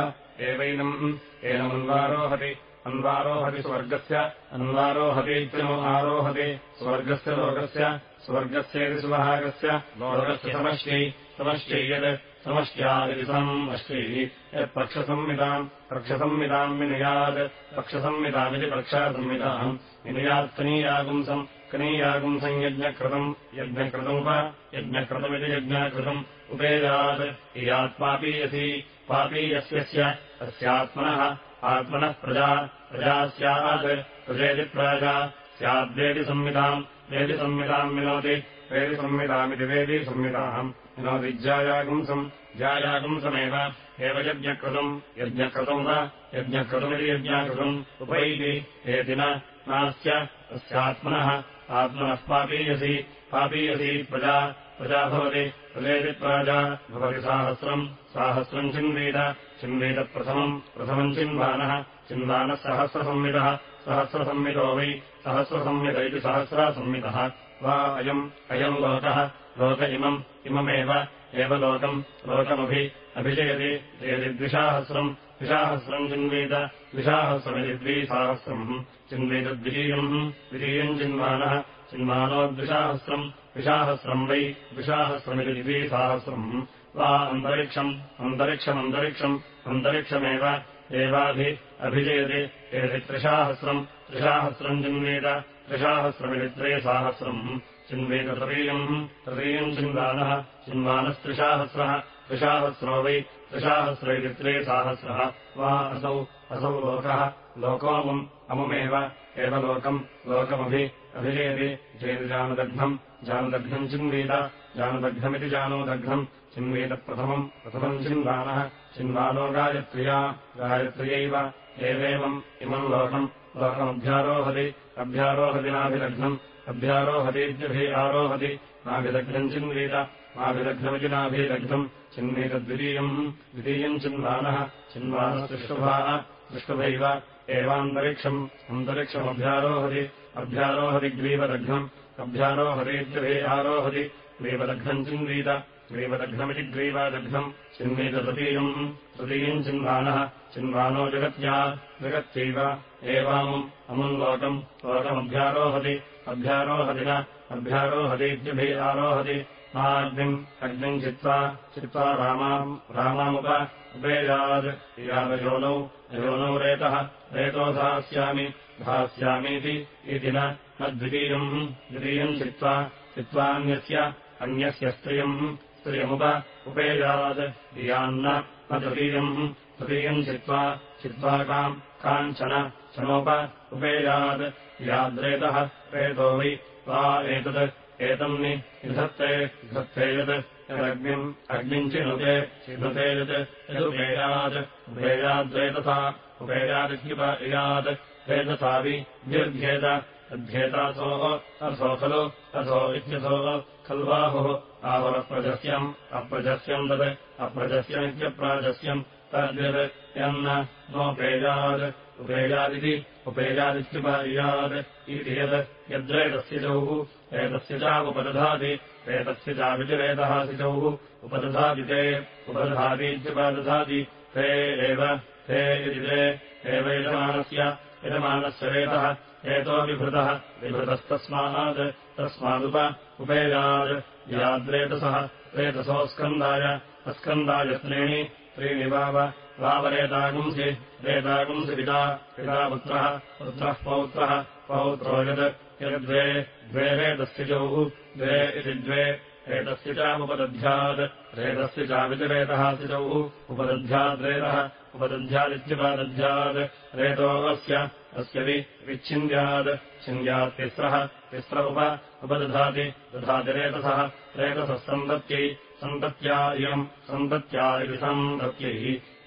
एवैनम्। एनमन्वारोहति अन्वारोहति स्वर्गस्य अन्वारोहति इत्यनो आरोहति स्वर्गस्य लोकस्य स्वर्गस्येति सुवहागस्य लोकस्य समष्ट्यै समष्ट्यै यत् समष्ट्यादिति समष्ट्यैः यत्पक्षसंमिताम् पक्षसंमिताम् विनुयात् पक्षसंमितामिति पक्षासंमिताम् विनुयात्कनीयागुंसम् कनीयागुंसम् यज्ञकृतम् यज्ञकृतमुप यज्ञकृतमिति यज्ञकृतम्। उपेयात् इयात्मापीयसी पापीयस्यस्य तस्यात्मनः आत्मनः प्रजा प्रजा स्यात् प्रजेति प्राजा स्याद्वेति संहिताम् वेदि संहिताम् विनोति वेदि संहितामिति वेदि संहिताम् विनोति ज्यायागुंसम् ज्यायागुंसमेव एव यज्ञकृतम् यज्ञकृतम् वा यज्ञकृतमिति यज्ञाकृतम् उपैति एति नास्य तस्यात्मनः आत्मनः पापीयसि पापीयसी प्रजा प्रजा भवति प्रजेति प्राजा भवति साहस्रम् साहस्रम् चिन्वेद चिन्वेदप्रथमम् प्रथमम् चिन्वानः चिन्वानः सहस्रसंविदः सहस्रसंविदो वै सहस्रसंविद इति सहस्रासंविदः वा अयम् अयम् लोकः। लोक इमम् इममेव। एव लोकम् लोकमभि अभिजयति जयति द्विसाहस्रम् द्विसाहस्रम् चिन्वेद। द्विसाहस्रमिति द्विसाहस्रम्। चिन्वेदद्वितीयम् द्वितीयम् चिन्वानः। चिन्वानो द्विसाहस्रम् द्विसाहस्रम् वै द्विसाहस्रमिति द्विसाहस्रम्। वा अन्तरिक्षम् अन्तरिक्षमन्तरिक्षम् अन्तरिक्षमेव एवाभि अभिजयति एति त्रिसाहस्रम् त्रिसाहस्रम् चिन्वेद त्रिसाहस्रमिति त्रिसाहस्रम् चिन्वेद तृतीयम् तृतीयम् चिन्वानः चिन्वानस्त्रिसाहस्रः त्रिसाहस्रो वै त्रिसाहस्र इति त्रिसाहस्रः वा असौ असौ लोकः लोकोऽमुम् अमुमेव एव लोकम् लोकमभि अभिजयति। चेति जानदग्धम् जानदग्धम् चिन्वीत जानदग्धमिति जानोदग्धम् चिन्वीतप्रथमम् प्रथमम् चिन्वानः चिन्वानो गायत्र्या गायत्र्यैव। एवेवम् इमम् लोकम्। लोकमभ्यारोहति अभ्यारोहति नाभिदग्धम् अभ्यारोहतीत्यभि आरोहति। नाभिदग्धम् चिन्वीत नाभिदग्धमिति नाभिदग्धम् चिन्वीतद्वितीयम् द्वितीयम् चिन्वानः चिन्वानसृष्टुभाः दृष्टुभैव एवान्तरिक्षम् अन्तरिक्षमभ्यारोहति। अभ्यारोहति ग्रीवदग्धम् अभ्यारोहतीत्यभि आरोहति। ग्रीवदग्धम् चिन्वीत ग्रीवदग्धमिति ग्रीवादग्धम् चिन्वीततृतीयम् तृतीयम् चिन्वानः चिन्वानो जगत्या जगत्यैव एवामुम् अमुम् लोकम् लोकमभ्यारोहति अभ्यारोहति न अभ्यारोहतीत्यभि आरोहति माग्निम् अग्निम् चित्वा चित्वा रामाम् रामामुप उपेयाद् यादयोनौ योनौ रेतः रेतो धास्यामि धास्यामीति इति न द्वितीयम् द्वितीयम् चित्वा चित्वान्यस्य अन्यस्य स्त्रियम् स्त्रियमुप उपेयात् इयान्न न तृतीयम् तृतीयम् चित्वा चित्वा काम् काञ्चन चनोप उपेयात् याद्रेतः रेतो वै वा एतत् एतम् निधत्ते धत्ते यत् यदग्निम् अग्निम् चिनुते चिनुते यत् यदुपेयात् उपेयाद्वेतसा उपेयादित्युपयात् वेदसावि व्यर्थ्येत तद्ध्येतासोः असो खलु असो इत्यसो खल्वाहुः आवरप्रजस्यम् अप्रजस्यम् तत् अप्रजस्यमित्यप्राजस्यम् तद्यत् यन्न नोपेयात् उपेयादिति उपेयादित्युपायात् इति यत् यद्रेतस्य चौः एतस्य चावुपदधाति एतस्य चाविचिरेतः सिचौः उपदधाति ते उपदधातीत्युपदधाति ते एव ते इति ते एव यजमानस्य रेतः एतो विभृतः विभृतस्तस्मात् तस्मादुप उपेयात् याद्रेतसः रेतसोऽस्कन्दाय अस्कन्दाय त्रीणि त्रीणि वाव वावरेतागुंसि रेतागुंसि पिता पिता पुत्रः पुत्रः पौत्रः पौत्रो यत् यद्वे द्वे रेतस्य चौः द्वे इति द्वे रेतस्य चामुपदध्यात् रेतस्य चावितिरेतः सिचौः उपदध्याद्रेतः उपदध्यादित्युपादध्यात् रेतो अस्य अस्य वि विच्छिन्द्यात् छिन्द्यात् तिस्रः उप उपदधाति दधाति रेतसः रेतसः सन्तत्यै सन्तत्या इयम् सन्तत्या इति सन्तत्यै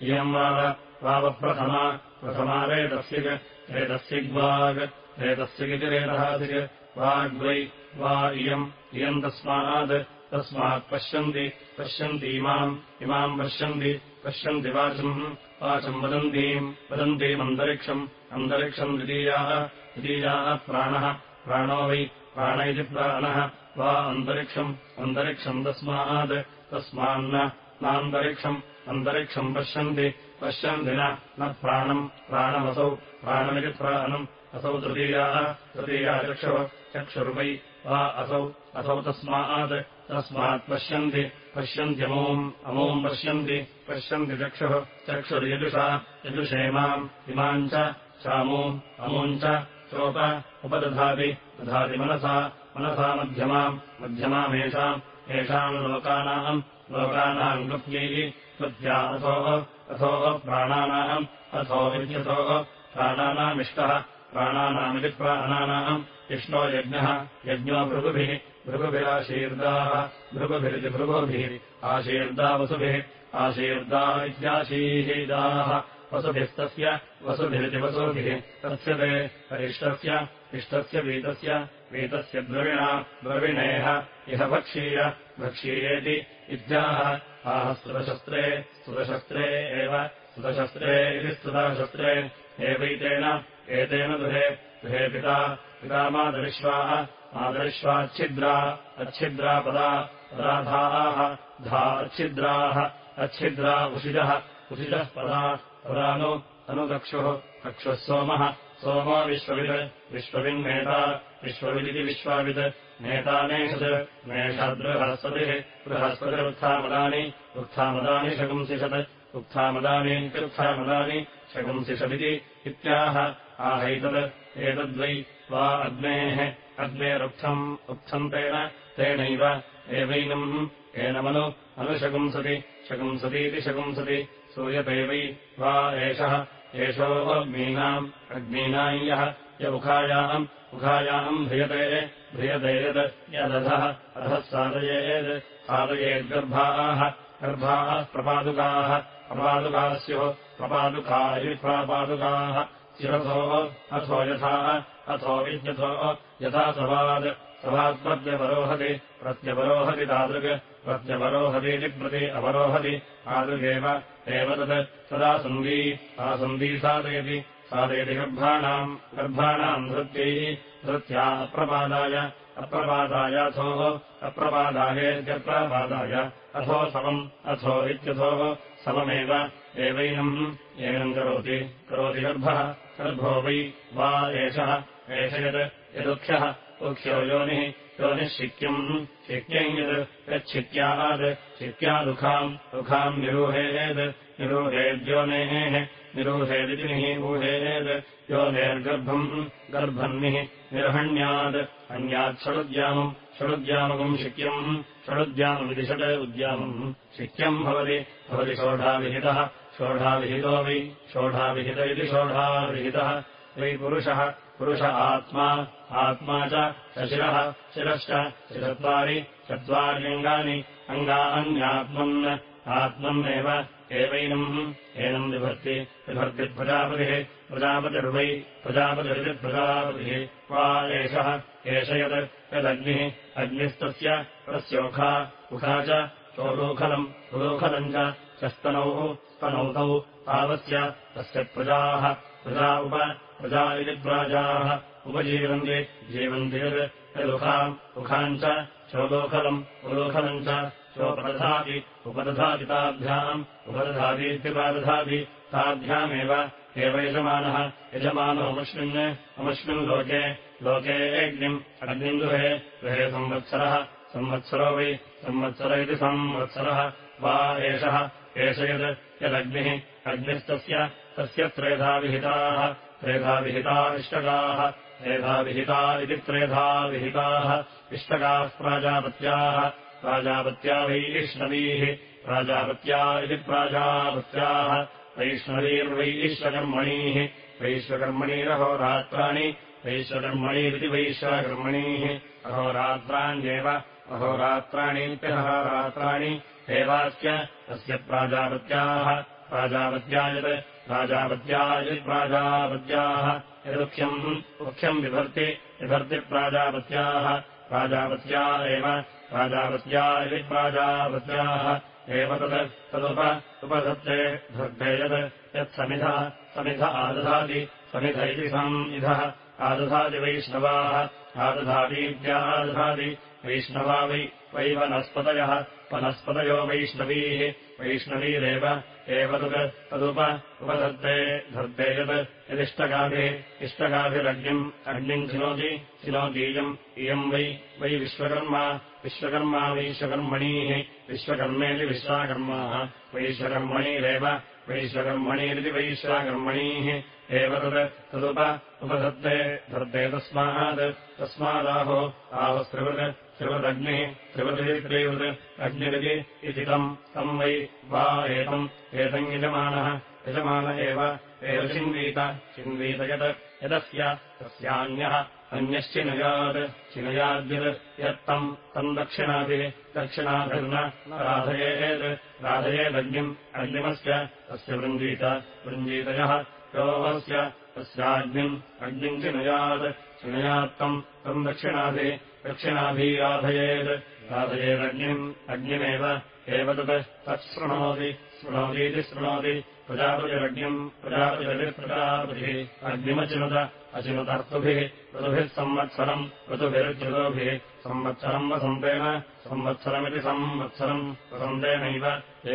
इयम् वाव वावप्रथमा प्रथमा रेतस्यग् रेतस्यग्वाग् रेतस्यगिति रेतहासिग् वाग्वै वा इयम् इयम् तस्मात् तस्मात् पश्यन्ति पश्यन्तीमाम् इमाम् पश्यन्ति पश्यन्ति वाचम् वाचम् वदन्तीम् वदन्तीमन्तरिक्षम् अन्तरिक्षम् द्वितीयाः द्वितीयाः प्राणः प्राणो वै प्राण इति प्राणः वा अन्तरिक्षम् अन्तरिक्षम् तस्मात् तस्मान्न नान्तरिक्षम् अन्तरिक्षम् पश्यन्ति पश्यन्ति न प्राणम् प्राणमसौ प्राणमिति प्राणम् असौ तृतीयाः तृतीया चक्षुः चक्षुर्वै वा असौ असौ तस्मात् तस्मात् पश्यन्ति पश्यन्त्यमूम् अमूम् पश्यन्ति पश्यन्ति चक्षुः चक्षुर्यजुषा यजुषेमाम् इमाम् च चामूम् अमूम् च चोप उपदधाति दधाति मनसा मनसा मध्यमाम् मध्यमामेषाम् येषाम् लोकानाम् लोकानाम् कृत्यैः कृत्या अथोः अथोः प्राणानाम् अथो विद्यथोः प्राणानामिष्टः प्राणानामिति प्राणानाम् इष्टो यज्ञः यज्ञो भृगुभिः भृगुभिराशीर्दाः भृगुभिरिति भृगुभिः आशीर्दा वसुभिः आशीर्दा इत्याशीदाः वसुभिस्तस्य वसुभिरिति वसुभिः तस्य ते अरिष्टस्य इष्टस्य वीतस्य वीतस्य द्रविणा द्रविणेह इह भक्षीय भक्षीयेति इत्याह आह स्तुतशस्त्रे स्तुतशस्त्रे एव स्तुतशस्त्रे इति स्तुतशस्त्रे एवैतेन एतेन दुहे दुहे पिता पिता मादरिश्वाः मादरिश्वाच्छिद्रा अच्छिद्रा पदा पदाधाः धा अच्छिद्राः अच्छिद्रा उषिजः उषिजः पदा पदानु अनुदक्षुः कक्षुः सोमः सोमो विश्ववित् विश्वविन्नेता विश्वविदिति विश्वावित् नेतानेषत् नेषद्बृहस्पतिः बृहस्पतिरुत्थामदानि उत्थामदानि शकुंसिषत् उत्थामदानि उत्थामदानि शकुंसिषदिति इत्याह आहैतत् एतद्वै वा अग्नेः अग्नेरुक्थम् उक्थम् तेन तेनैव एवैनम्। एनमनु अनुशकुंसति शकुंसतीति शकुंसति सूयते वै वा एषः एषोऽग्नीनाम् अग्नीनाम् यः य उखायाम् उखायाम् ध्रियते ध्रियते यत् यदधः अधः साधयेत् साधयेद्गर्भाः गर्भाः प्रपादुकाः प्रपादुकाः स्युः प्रपादुका इति प्रापादुकाः शिरथो अथो यथा अथो विद्यथो यथा सवाद्। सवात्प्रत्यवरोहति प्रत्यवरोहति तादृक् प्रत्यवरोहतीति प्रति अवरोहति तादृगेव एव तत् सदा सन्धी आसन्धी साधयति साधयति गर्भाणाम् गर्भाणाम् धृत्यैः धृत्या अप्रपादाय अप्रपादायाथोः अप्रपादायेत्यप्रपादाय अथो समम् अथो इत्यथोः सममेव एवैनम् एनम् करोति करोति गर्भः गर्भो वै वा एषः एष यत् यदुख्यः। उख्यो योनिः योनिः शिक्यम् शिक्यम् यत् यच्छित्यात् शिक्यादुखाम् दुःखाम् निरूहेत् निरूहेद्योनेः निरूहेदिति निरूहेत् योनेर्गर्भम् गर्भन्निः निर्हण्यात् अन्यात् षडुद्यामकम् शिक्यम् षडुद्याममिति षड् उद्यामम्। शिक्यम् भवति भवति षोढाविहितः षोढाविहितो वै षोढाविहित इति षोढाविहितः वै पुरुषः पुरुष आत्मा। आत्मा च शिरः शिरश्च चत्वारि चत्वार्यङ्गानि अङ्गान्यात्मन् आत्मन्नेव एवैनम्। एनम् विभर्ति। विभर्ति प्रजापतिः। प्रजापतिर्वै प्रजापतिरिति प्रजापतिः वा एषः। एष यत् यदग्निः। अग्निस्तस्य तस्योखा उखा च चोलोखलम् पुलोखलम् च स्तनौ स्तनौ तौ तावस्य तस्य प्रजाः प्रजा उप प्रजा इति प्राजाः उपजीवन्ति जीवन्ति यत् यदुखाम् उखाम् च चोलोखलम् उलोखलम् च चोपदधाति उपदधाति ताभ्याम् उपदधातीत्युपादधाति ताभ्यामेव एव यजमानः यजमानोऽमस्मिन् अमस्मिन् लोके लोके अग्निम् अग्निम् दुहे गृहे संवत्सरः संवत्सरो वै संवत्सर इति संवत्सरः वा एषः एष यत् यदग्निः अग्निस्तस्य तस्य त्रेधा विहिताः त्रेधा विहिता इष्टकाः त्रेधा विहिता इति त्रेधा विहिताः इष्टकाः प्राजापत्याः प्राजापत्या वैष्णवीः प्राजापत्या इति प्राजापत्याः वैष्णवीर्वैश्वकर्मणीः वैश्वकर्मणीरहोरात्राणि वैश्वकर्मणीरिति वैश्वकर्मणीः अहोरात्राण्येव अहोरात्राणीत्यहोरात्राणि एवास्य तस्य प्राजापत्याः प्राजापत्या यत् प्राजापत्या यत् प्राजापत्याः यदुख्यम् मुख्यम् बिभर्ति बिभर्ति प्राजापत्याः प्राजापत्या एव प्राजावत्या इति प्राजावत्याः एव तत् तदुप उपधत्ते धत्ते यत् यत्समिधः समिध आदधाति समिध इति समिधः आदधाति वैष्णवाः आदधातीत्या आदधाति वैष्णवा वै वै वनस्पतयः वैष्णवीः। वैष्णवीरेव एव तत् तदुप उपधत्ते धत्ते यत् यदिष्टकाभिः इष्टकाभिरग्निम् अग्निम् चिनोति चिनोतीयम् इयम् वै वै विश्वकर्मा विश्वकर्मा वैश्वकर्मणीः विश्वकर्मेति विश्वाकर्माः। वैश्वकर्मणीरेव वैश्वकर्मणीरिति वैश्वाकर्मणीः एव तत् तदुप उपधत्ते धत्ते तस्मात्। तस्मादाहो आवस्त्रिवृत् त्रिवदग्निः त्रिवदि त्रिवृत् अग्निरिति इति तम् तम् वै वा एतम् एतम् यजमानः। यजमान एव एव चिन्वीत चिन्वीत यत् यदस्य तस्यान्यः अन्यश्चिनयात् चिनयाद्यत् यत्तम् तम् दक्षिणाभिः दक्षिणाभिर्न राधयेत् राधयेदग्निम् अग्निमस्य तस्य वृञ्जीत वृञ्जीतयः योऽस्य तस्याग्निम् अग्निम् चिनयात् चिनयात्तम् तम् दक्षिणाभिः दक्षिणाभिराधयेत् राधयेदग्निम् अग्निमेव एव तत् तत्शृणोति शृणोतीति शृणोति प्रजापतिरग्निम् प्रजापतिरविप्रजापतिः अग्निमचिनुत अचिनुतर्तुभिः ऋतुभिः संवत्सरम् ऋतुभिर्जतोभिः संवत्सरम् वसन्तेन संवत्सरमिति संवत्सरम् वसन्तेनैव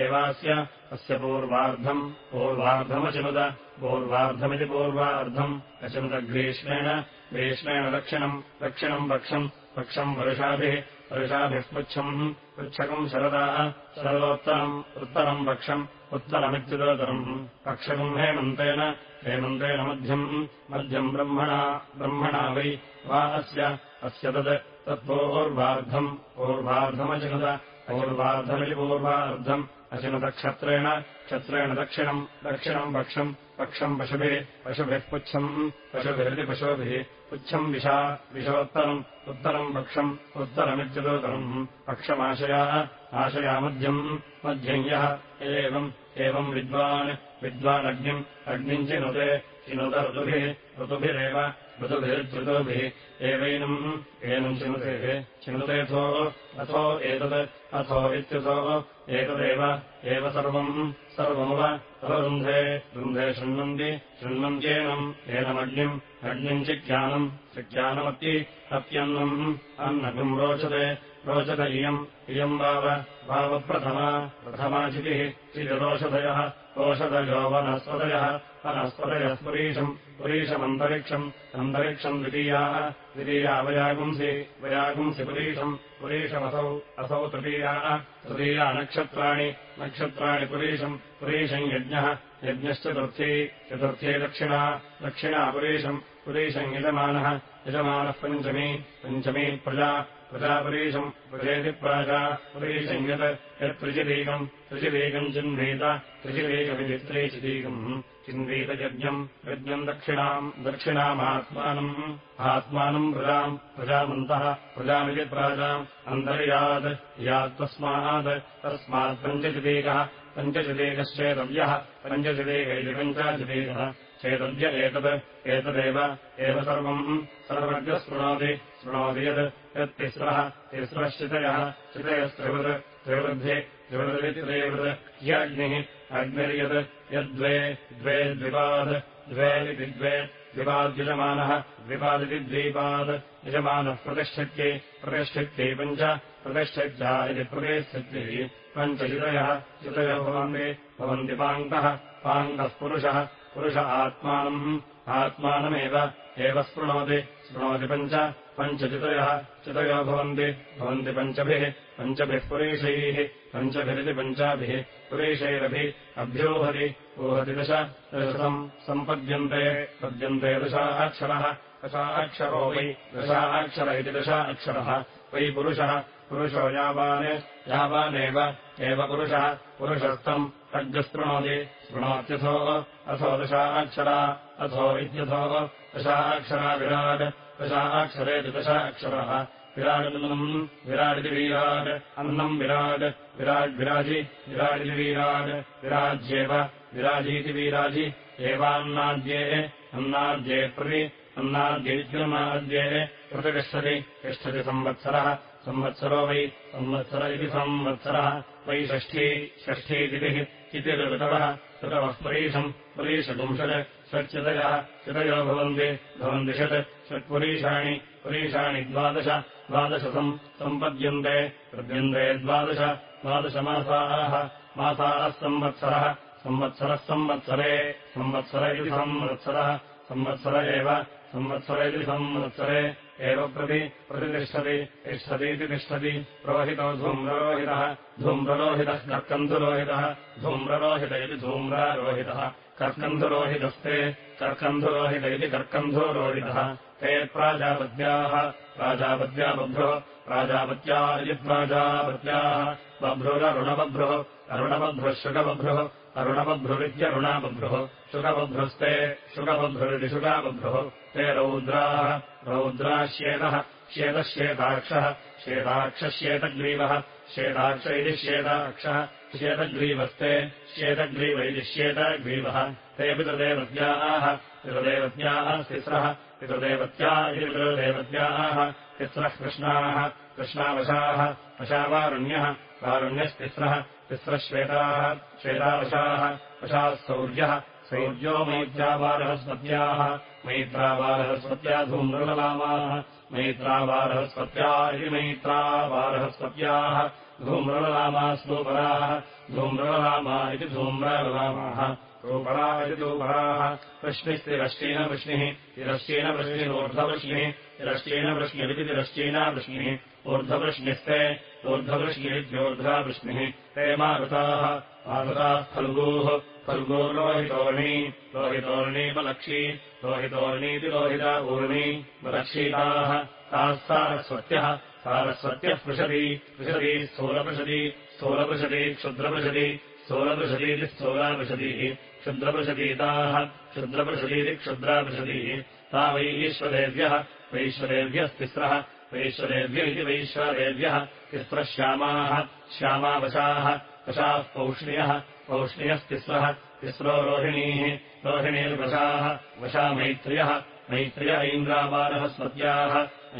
एवास्य अस्य पूर्वार्धम् पूर्वार्धमचिनुत पूर्वार्धमिति पूर्वार्धम् अचिनुतग्रीष्मेण ग्रीष्मेण दक्षिणम् दक्षिणम् पक्षम् पक्षम् वर्षाभिः वर्षाभिः पृच्छम् पृच्छकम् शरदाः शरदोत्तरम् उत्तरम् पक्षम् उत्तरमित्युदोत्तरम् पक्षकम् हेमन्तेन हेमन्तेन मध्यम् मध्यम् ब्रह्मणा ब्रह्मणा वै वा अस्य अस्य तत् तत्पूर्वार्धम् पूर्वार्धमचिनुत पूर्वार्धमिति पूर्वार्धम् अचिनुतक्षत्रेण क्षत्रेण दक्षिणम् दक्षिणम् पक्षम् पक्षम् पशुभिः पशुभिः पुच्छम् पशुभिरिति पशुभिः पुच्छम् विशा विशोत्तरम् उत्तरम् पक्षम् उत्तरमित्युदोत्तरम् पक्षमाशया आशया मध्यम् मध्यम् यः एवम् एवम् विद्वान् विद्वानग्निम् अग्निम् चिनुते चिनुत ऋतुभिः ऋतुभिरेव ऋतुभिर्ऋतुभिः एवैनम् एनम् चिनुतेः चिनुतेऽथो अथो एतत् अथो इत्यथो एतदेव एव सर्वम् सर्वमुव अवरुन्धे रुन्धे शृण्वन्ति शृण्वन्त्येनम् एनमग्निम् अग्निम् चिज्ञानम् चिज्ञानमत्ति अत्यन्नम् अन्नम् रोचते रोचत इयम् इयम् वाव वावप्रथमा प्रथमाचितिः चितिरोषधयः ओषधयो वनस्पतयः वनस्पतयः पुरीशम् पुरीशमन्तरिक्षम् अन्तरिक्षम् द्वितीयाः द्वितीया वयागुंसि वयागुंसि पुरीशम् पुरीशमसौ असौ तृतीयाः तृतीया नक्षत्राणि नक्षत्राणि पुरीशम् पुरीशम् यज्ञः यज्ञश्चतुर्थी चतुर्थी दक्षिणा दक्षिणा पुरीशम् पुरीशम् यजमानः यजमानः पञ्चमी पञ्चमी प्रजा प्रजापुरीशम् प्रजेति प्राजा पुरीशम् यत् यत्त्रिचिदीकम् त्रिचिदीकम् चिन्वीत त्रिचिदीकमिति त्रिचिदीकम् चिन्वीतयज्ञम् यज्ञम् दक्षिणाम् दक्षिणामात्मानम् आत्मानम् प्रजाम् प्रजामन्तः प्रजामिति प्राजाम् अन्तर्यात् यात्तस्मात् तस्मात् पञ्चचिदीक इति पञ्चाचिदीकः चेतव्य एतत् एतदेव एव सर्वम्। सर्वज्ञः शृणोति शृणोति यत् यत्तिस्रः तिस्रश्चितयः चितयस्त्रिवृत् त्रिवृद्धि त्रिवृदिति त्रिवृत् ह्यग्निः अग्निर्यत् यद्द्वे द्वे द्विपाद् द्वे इति द्वे द्विपाद्यजमानः द्विपादिति द्वीपाद् यजमानः प्रतिष्ठत्यै प्रतिष्ठित्यै पञ्च प्रतिष्ठत्या इति प्रतिष्ठत्यै पञ्चचितयः चितयो भवन्ति भवन्ति पाङ्कः पाङ्कः पुरुषः पुरुष आत्मानम्। आत्मानमेव। एव स्पृणोति। स्पृणोति पञ्च। पञ्चचितयः चितयो भवन्ति। भवन्ति पञ्चभिः। पञ्चभिः पुरीषैः। पञ्चभिरिति पञ्चाभिः। पुरीषैरभि अभ्यूहति। ऊहति दश। दशतम् सम्पद्यन्ते। पद्यन्ते दशाक्षरः दशाक्षरो वै। दशाक्षर इति दशाक्षरः वै पुरुषः। पुरुषो यावान् यावानेव। एव पुरुषः। पुरुषस्तम् तज्जस्तृणोति शृणोत्यथो अथो दशाक्षरा अथो इत्यथो दशाक्षरा। विराट् दशाक्षरेति दशाक्षरः विराडन्नम् विराडिति वीराट् अन्नम् विराट् विराड्विराजि विराडिति वीराट् विराज्येव विराजीति वीराजि एवान्नाद्ये अन्नाद्ये प्रति अन्नाद्यैत्यन्नाद्ये प्रतिष्ठति तिष्ठति संवत्सरः। संवत्सरो वै संवत्सर इति संवत्सरः। वै षष्ठी षष्ठीतिथिः इति ऋतवः ऋतवः पुरीषम् पुरीषपुंषत् षट्चितयः चितयो भवन्ति भवन्ति षट् षट्पुरीषाणि पुरीषाणि द्वादश द्वादशतम् सम्पद्यन्ते पद्यन्ते द्वादश द्वादशमासाः मासाः संवत्सरः संवत्सरः संवत्सरे संवत्सर इति संवत्सरः संवत्सर एव संवत्सर इति संवत्सरे एव प्रति प्रतिष्ठति तिष्ठतीति तिष्ठति प्रोहितो धूम्ररोहितः धूम्ररोहितः कर्कन्धुरोहितः धूम्ररोहित इति धूम्रारोहितः कर्कन्धुरोहितस्ते कर्कन्धुरोहित इति कर्कन्धोरोहितः ते प्राजापत्याः प्राजापत्या बभ्रो प्राजापत्याः बभ्रुररुणबभ्रुः अरुणबभ्रुः शुकबभ्रुः अरुणबभ्रुरित्यरुणाबभ्रुः शुकबभ्रुस्ते शुकबभ्रुरिति शुकाबभ्रुः ते रौद्राः रौद्राः श्येतः श्येतश्येताक्षः श्येताक्षश्येतग्रीवः श्येताक्ष इति श्येताक्षः श्येतग्रीवस्ते श्येतग्रीव इति श्येतग्रीवः ते पितृदेवत्याः पितृदेवत्याः तिस्रः पितृदेवत्या इति पितृदेवत्याः तिस्रः कृष्णाः कृष्णावशाः वशावारुण्यः वारुण्यस्तिस्रः तिस्रश्वेताः श्वेतावशाः वशाः सौर्यः सौर्यो मैत्रावारहस्पत्याः मैत्रावारहस्पत्या धूम्रललामाः मैत्रावारहस्पत्या इति मैत्रावारहस्पत्याः धूम्रललामा स्तूपराः धूम्रललामा इति धूम्रललामाः रूपरा इति धूपराः वृष्णिस्तिरश्चीन वृष्णिः तिरश्चीन वृष्णिरोर्धवृष्णिः तिरश्चीन वृष्णिरिति तिरश्चीना वृष्णिः। ऊर्ध्ववृष्णिस्ते ऊर्ध्ववृष्णिरित्योर्ध्ववृष्णिः ते मारुताः मारुताः फल्गूः फल्गोर्लोहितोर्णी लोहितोर्णीपलक्षी लोहितोर्णीति लोहिता ऊर्णी बलक्षीताः ताः सारस्वत्यः सारस्वत्यः पृषति पृषति स्थूलपृषति स्थूलपृषति क्षुद्रपृषति स्थूलपृषतीति स्थूलापृषतिः क्षुद्रपृषतीताः क्षुद्रपृषतीति क्षुद्रापृषतिः ता वैश्वदेव्यः वैश्वदेव्यस्तिस्रः वैश्वदेव्य इति वैश्वदेव्यः तिस्रः श्यामाः श्यामावशाः वशाः पौष्ण्यः पौष्ण्यस्तिस्रः तिस्रो रोहिणीः रोहिणीर्वशाः वशा मैत्र्यः मैत्र्य ऐन्द्रावारहस्पत्याः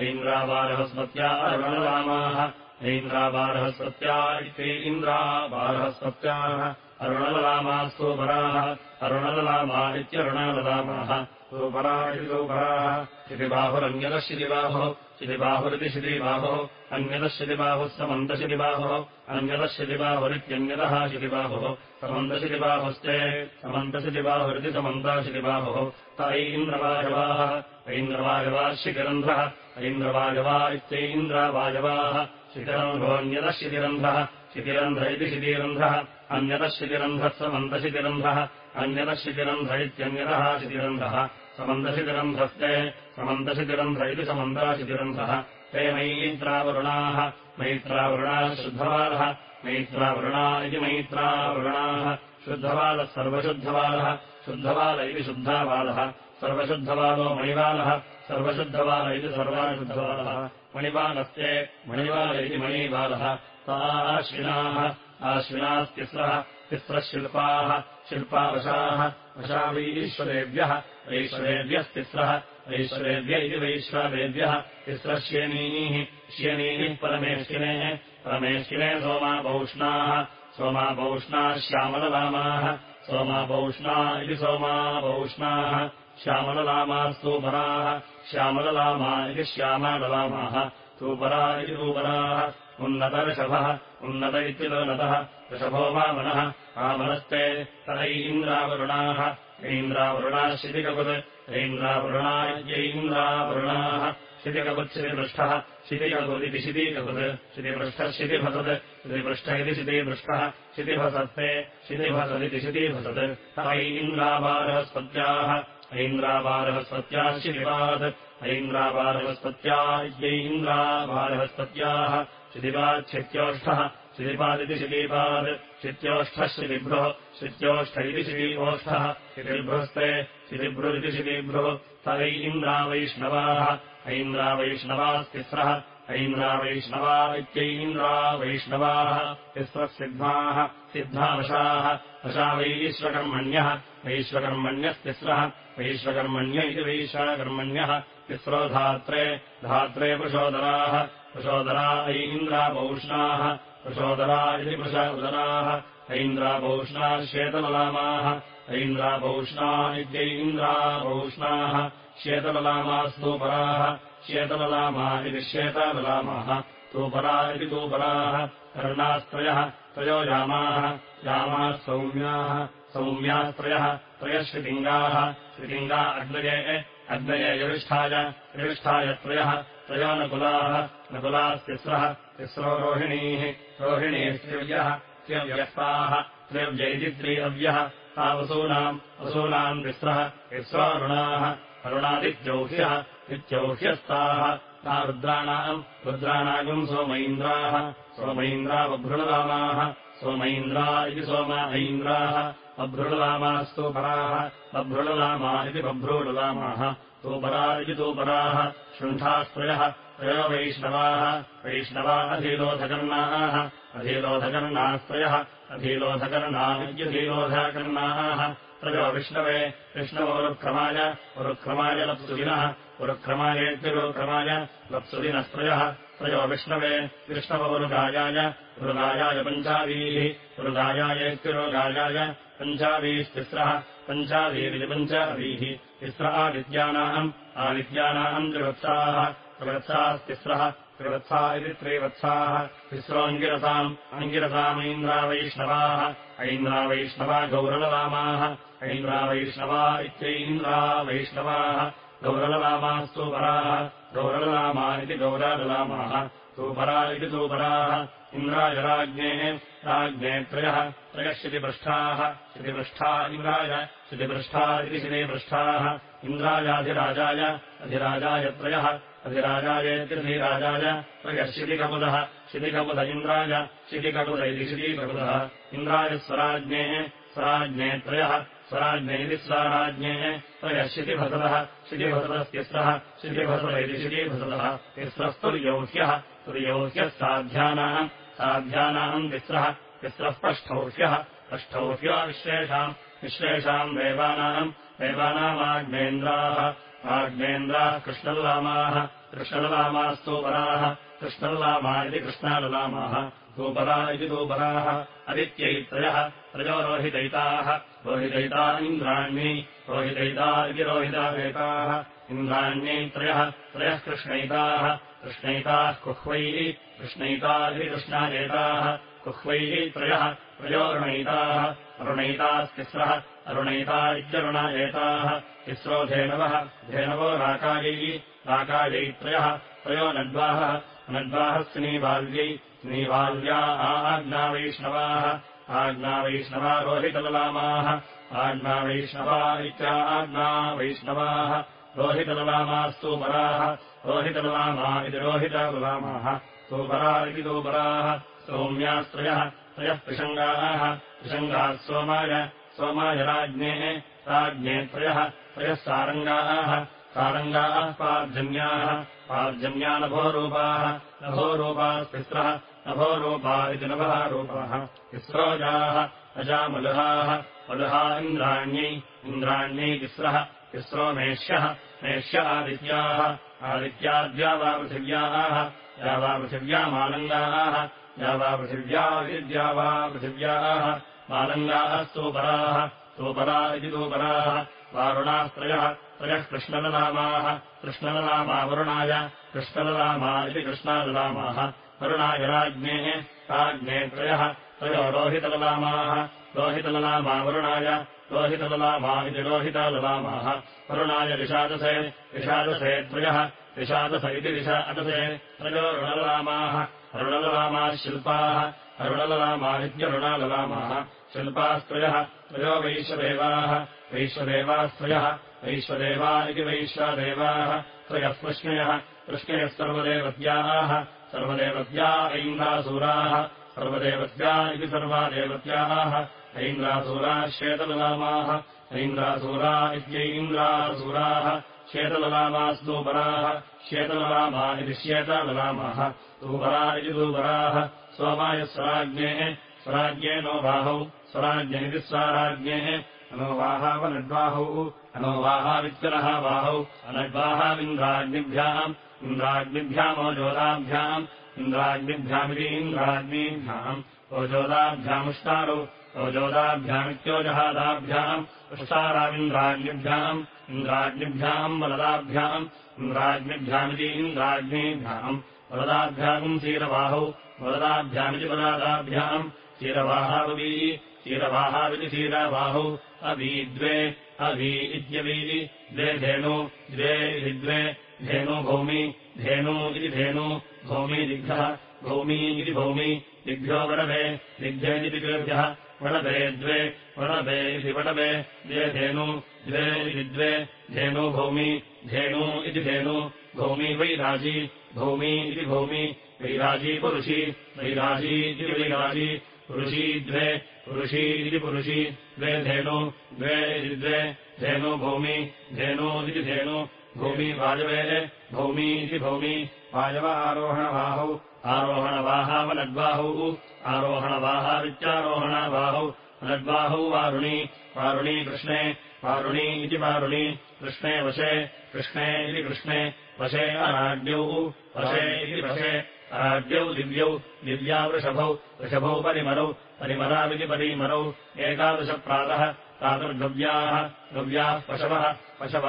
ऐन्द्रावारहस्पत्या अरुणलामाः ऐन्द्रावारहस्पत्या इति इन्द्रावारहस्पत्याः अरुणललामा स्तोपराः अरुणललामा इत्यरुणललामाः स्तोपरा इति गोपराः शितिबाहुरन्यतः शितिबाहुः शितिबाहुरिति शितिबाहुः अन्यतः शितिबाहुः समन्तशितिबाहुः अन्यतः शितिबाहुरित्यन्यतः शितिबाहुः समन्तशितिबाहुश्चे समन्तशितिबाहुरिति समन्ताशितिबाहुः त ऐन्द्रवायवाः ऐन्द्रवायवाः शितिरन्ध्रः ऐन्द्रवायवा इत्यैन्द्रावायवाः शितिरन्ध्रोऽन्यतः शितिरन्ध्रः शितिरन्ध्र इति शितिरन्ध्रः अन्यतः शितिरन्ध्रः समन्तशितिरन्ध्रः अन्यतः शितिरन्ध्र इत्यन्यतः शितिरन्ध्रः समन्तशितिरन्ध्रस्ते समन्तशितिरन्ध्र इति समन्ताशितिरन्ध्रः ते मैत्रावरुणाः मैत्रावरुणाः शुद्धवालः मैत्रावरुणा इति मैत्रावरुणाः। शुद्धवालः सर्वशुद्धवालः शुद्धवाल इति शुद्धावालः सर्वशुद्धवालो मणिवालः सर्वशुद्धवाल इति सर्वाशुद्धवालः मणिवालस्ते मणिवाल इति मणिवालः ता आश्विनाः आश्विनास्तिस्रः तिस्रः शिल्पाः शिल्पावशाः वशा वैश्वरेभ्यः वैश्वरेभ्यस्तिस्रः वैश्वरेभ्य इति वैश्वरेभ्यः तिस्रः श्यनीः परमेश्विनेः परमेश्विने सोमापौष्णाः सोमापौष्णाः श्यामललामाः सोमापौष्णा इति सोमापौष्णाः श्यामललामा स्तूपराः श्यामललामा इति श्यामाललामाः स्तूपरा इति रूपराः उन्नतऋषभः उन्नत इत्युदोन्नतः ऋषभो वामनः वामनस्ते तदैन्द्रावरुणाः ऐन्द्रावरुणाः शितिकपुत् ऐन्द्रावरुणा इत्यैन्द्रावरुणाः शितिकपुत्शितिपृष्ठः शितिकपुदिति शितीकपुत् शितिपृष्ठः शितिभसत् शितिपृष्ठ इति शितिपृष्ठः शितिभसत्ते शितिभसदिति शितिभसत् ऐन्द्रावारहस्पत्याः ऐन्द्रावारहस्पत्याः शितिपात् ऐन्द्रावारहस्पत्या इत्यैन्द्रावारहस्पत्याः शितिपाच्छित्योष्ठः शितिपादिति शितीपात् शित्योष्ठः इति शितीकोष्ठः शितिभ्रुस्ते शितिभ्रुरिति शितिभ्रुः त ऐन्द्रावैष्णवाः ऐन्द्रावैष्णवास्तिस्रः ऐन्द्रावैष्णवा इत्यैन्द्रावैष्णवाः तिस्रः सिद्धाः सिद्धावशाः वशा वैश्वकर्मण्यः वैश्वकर्मण्यस्तिस्रः वैश्वकर्मण्य इति वैश्वकर्मण्यः तिस्रो धात्रे वृषोदराः वृषोदरा ऐन्द्रापौष्णाः वृषोदरा इति वृष उदराः ऐन्द्रापौष्णाः श्वेतललामाः ऐन्द्रापौष्णा इत्यैन्द्रापौष्णाः श्वेतललामास्तूपराः श्वेतललामा इति श्वेतललामाः तूपरा इति तूपराः। कर्णास्त्रयः त्रयो यामाः। यामाः सौम्याः सौम्यास्त्रयः त्रयः श्रुतिङ्गाः श्रुतिङ्गा अग्नये अग्नये यविष्ठाय यविष्ठाय त्रयः त्रयो नकुलाः नकुलास्तिस्रः तिस्रो रोहिणीः रोहिणीः त्रिव्यः त्रिव्यस्ताः त्रिव्यैति त्रिरव्यः ता वसूनाम् वसूनाम् तिस्रः तिस्रोरुणाः अरुणादित्यौह्यः इत्यौह्यस्ताः ता रुद्राणाम् रुद्राणागम् सोमैन्द्राः सोमैन्द्रा बभ्रुणरामाः सोमैन्द्रा इति सोम ऐन्द्राः बभ्रुणरामास्तूपराः बभ्रुणरामा इति बभ्रूणरामाः तूपरा इति तूपराः शृण्ठास्त्रयः त्रयो वैष्णवाः। वैष्णवा अधीलोधकर्णाः अधीलोधकर्णास्त्रयः अधीलोधकर्णा इत्यधीलोधकर्णाः त्रयो विष्णवे विष्णवोरुक्रमाय उरुक्रमाय लप्सुदिनः उरुक्रमायेत्युरुक्रमाय लप्सुदिनस्त्रयः। त्रयो विष्णवे विष्णवोरुगायाय उरुगायाय पञ्चावीः उरुगायायेत्युरुगायाय पञ्चावीस्तिस्रः पञ्चावीरिति पञ्चावीः तिस्र आदित्यानाम् आदित्यानाम् त्रिवत्साः त्रिवत्सास्तिस्रः त्रिवत्सा इति त्रिवत्साः तिस्रोऽङ्गिरसाम् अङ्गिरसामैन्द्रावैष्णवाः ऐन्द्रावैष्णवा गौरलरामाः ऐन्द्रावैष्णवा इत्यैन्द्रावैष्णवाः गौरलरामास्तूपराः गौरलरामा इति गौरालरामाः तूपरा इति तूपराः इन्द्राय राज्ञेः राज्ञे त्रयः त्रयः श्रुतिपृष्ठाः इन्द्राय श्रुतिपृष्ठा इति श्रुतिपृष्ठाः इन्द्रायाधिराजाय अधिराजाय त्रयः अधिराजायेत्यधिराजाय त्रयः श्रुतिकपुदः श्रुतिकपुद इन्द्राय श्रुतिकपुद इति श्रुतिकपुदः इन्द्राय स्वराज्ञेः स्वराज्ञे त्रयः स्वराज्ञे स्वराज्ञेः त्रयः श्रुतिभसदः श्रुतिभसदस्तिस्रः श्रुतिभसद इति श्रुतिभसदः तिस्रस्तुर्यौह्यः तुर्यौह्यः साध्यानाम् साध्यानाम् तिस्रः तिस्रः स्पष्टौह्यः स्पष्टौह्यो विश्वेषाम् विश्वेषाम् देवानाम् देवानामाग्नेन्द्राः आग्नेन्द्राः कृष्णललामाः कृष्णललामास्तूपराः कृष्णललामा इति कृष्णाललामाः तूपरा इति तूपराः अदित्यैत्रयः त्रयो रोहितैताः रोहितैता इन्द्राण्यै रोहितैता इति रोहितावेताः इन्द्राण्यै त्रयः त्रयः कृष्णैताः कृष्णैताः कुह्वैः कृष्णैता कृष्णायेताः कुह्वैः त्रयः त्रयोरुणैताः अरुणैतास्तिस्रः अरुणैता इत्यरुणायेताः तिस्रो धेनवः धेनवो राकायै राकायै त्रयः त्रयो नड्वाहः नड्वाहः स्नीबाल्यै स्नीबाल्या आज्ञावैष्णवाः आज्ञावैष्णवा रोहितललामाः आज्ञावैष्णवा इत्या आज्ञावैष्णवाः रोहितललामास्तूपराः रोहितललामा इति रोहितललामाः। तूपरा इति तूपराः सौम्यास्त्रयः त्रयः त्रिशङ्गाः। त्रिशङ्गाः सोमाय। सोमाय राज्ञेः। राज्ञे त्रयः। त्रयः सारङ्गाः। सारङ्गाः पार्जन्याः। पार्जन्या नभोरूपाः नभोरूपास्तिस्रः नभोरूपा इति नभः रूपाः। तिस्रोजाः अजामलुहाः मलुहा इन्द्राण्यै इन्द्राण्यै तिस्रः तिस्रो मेष्यः मेष्य आदित्याः आदित्याद्या वा पृथिव्याः या वा पृथिव्यामानन्दाः या वा पृथिव्या मालङ्गाः स्तूपराः स्तूपरा इति तूपराः वारुणास्त्रयः त्रयः कृष्णललामाः कृष्णललामा वरुणाय कृष्णललामा इति कृष्णाललामाः वरुणाय राज्ञेः त्रयः त्रयो रोहितललामाः रोहितललामा वरुणाय रोहितललामा इति रोहिताललामाः वरुणाय विषादसे विषादसे त्रयः, विषादस इति विषादसे त्रयो ऋणललामाः। अरुणललामाः शिल्पाः अरुणललामा इत्यरुणाललामाः शिल्पास्त्रयः त्रयो वैश्वदेवाः। वैश्वदेवास्त्रयः, वैश्वदेवा इति वैश्वदेवाः। त्रयः कृष्णयः सर्वदेवत्या ऐन्द्रासूराः सर्वदेवत्या इति सर्वा देवत्याः ऐन्द्रासूराः श्वेतललामाः ऐन्द्रासूरा इत्यैन्द्रासूराः श्वेतललामास्तूपराः श्वेतललामा इति श्वेतललामाः तूपरा इति तूपराः सोमाय स्वराज्ञेः नो बाहौ स्वराज्ञ इति स्वराज्ञेः अनोवाहावनड्बाहौ अनोवाहावित्युनः बाहौ अनड्वाहाविन्द्राग्निभ्याम् इन्द्राग्निभ्यामोजोदाभ्याम् इन्द्राग्निभ्यामिति इन्द्राग्नीभ्याम् ओजोदाभ्यामुष्टारौ ओजोदाभ्यामित्योजहादाभ्याम् उष्टाराविन्द्राग्निभ्याम् इन्द्राग्निभ्याम् वलदाभ्याम् इन्द्राग्निभ्यामिति इन्द्राग्नीभ्याम् वरदाभ्याम् क्षीरबाहौ वरदाभ्यामिति वरादाभ्याम् क्षीरवाहाववी क्षीरवाहाविति क्षीरबाहौ अवी द्वे अवी इत्यवी द्वे धेनु द्वे इति द्वे धेनु भौमि, धेनु इति धेनु, भौमि दिग्भ्यः भौमी इति भौमि, दिग्भ्यो वडवे दिग्भ्येति दिग्भ्यः वडवे द्वे वडवे इति वडवे द्वे धेनु, द्वे इति द्वे, धेनु भौमि, धेनु इति धेनु, भौमि वैराजी, भौमी इति भौमि, वैराजी पुरुषी, वैराजी इति वैराजी, पुरुषी द्वे, पुरुषी इति पुरुषी, द्वे धेनु, द्वे इति द्वे, धेनु भौमि, धेनु इति धेनु भूमि वायवे भौमी इति भौमि वायव आरोहणवाहौ आरोहणवाहावनड्बाहौ आरोहणवाहावित्यारोहणबाहौ अनड्बाहौ वारुणी वारुणी कृष्णे वारुणी इति वारुणी कृष्णे वशे कृष्णे इति कृष्णे वशे अराड्यौ वशे इति वशे अराड्यौ दिव्यौ दिव्या वृषभौ वृषभौ परिमरौ परिमराविति परिमरौ एकादशप्रातः प्रातर्गव्याः गव्याः पशवः पशव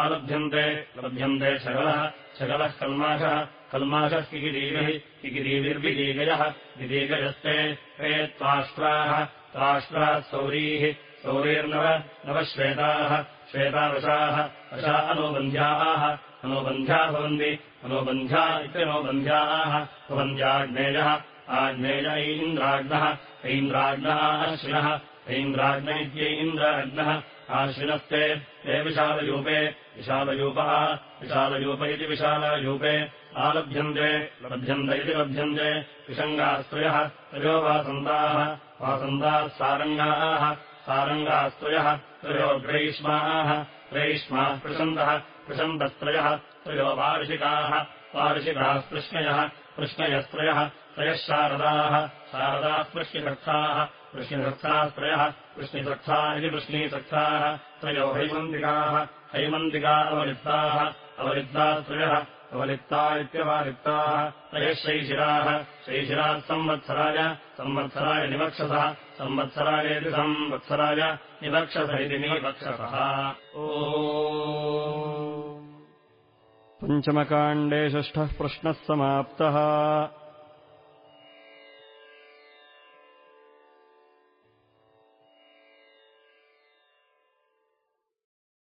आलभ्यन्ते लभ्यन्ते शकलः शकलः कल्माषः कल्माषः किकिरीभिः किकिरीभिर्विदीगयः विदीगयस्ते ते त्वाष्ट्राः त्वाष्ट्राः सौरीः सौरीर्नव नवश्वेताः श्वेतावशाः वशा अनोबन्ध्याः अनोबन्ध्या भवन्ति अनोबन्ध्या इत्यनोबन्ध्याः भवन्त्याग्नेयः आग्नेय ऐन्द्राग्नः ऐन्द्राग्नः अश्विनः ऐन्द्राग्न इत्यैन्द्राग्नः आश्विनस्ते ते विशालयूपे विशालयूपः विशालयूप इति विशालयूपे आलभ्यन्ते लभ्यन्त इति लभ्यन्ते विषङ्गास्त्रयः त्रयो वासन्ताः वासन्ताः सारङ्गाः सारङ्गास्त्रयः त्रयो ग्रैष्माः ग्रैष्माः प्रशन्तः प्रशन्तस्त्रयः त्रयो वार्षिकाः स्पृश्नयः कृष्णयस्त्रयः त्रयः शारदाः शारदाः स्पृश्यकर्थाः कृष्णसत्सास्त्रयः कृष्णिसत्सा इति कृष्णीसत्साः त्रयो हैमन्तिकाः हैमन्तिका अवलिप्ताः अवलिप्तास्त्रयः अवलिप्ता इत्यवलिप्ताः त्रयः शैशिराः संवत्सराय संवत्सराय निवक्षसः संवत्सरायेति संवत्सराय निवक्षस इति निवक्षसः। पञ्चमकाण्डे षष्ठः प्रश्नः समाप्तः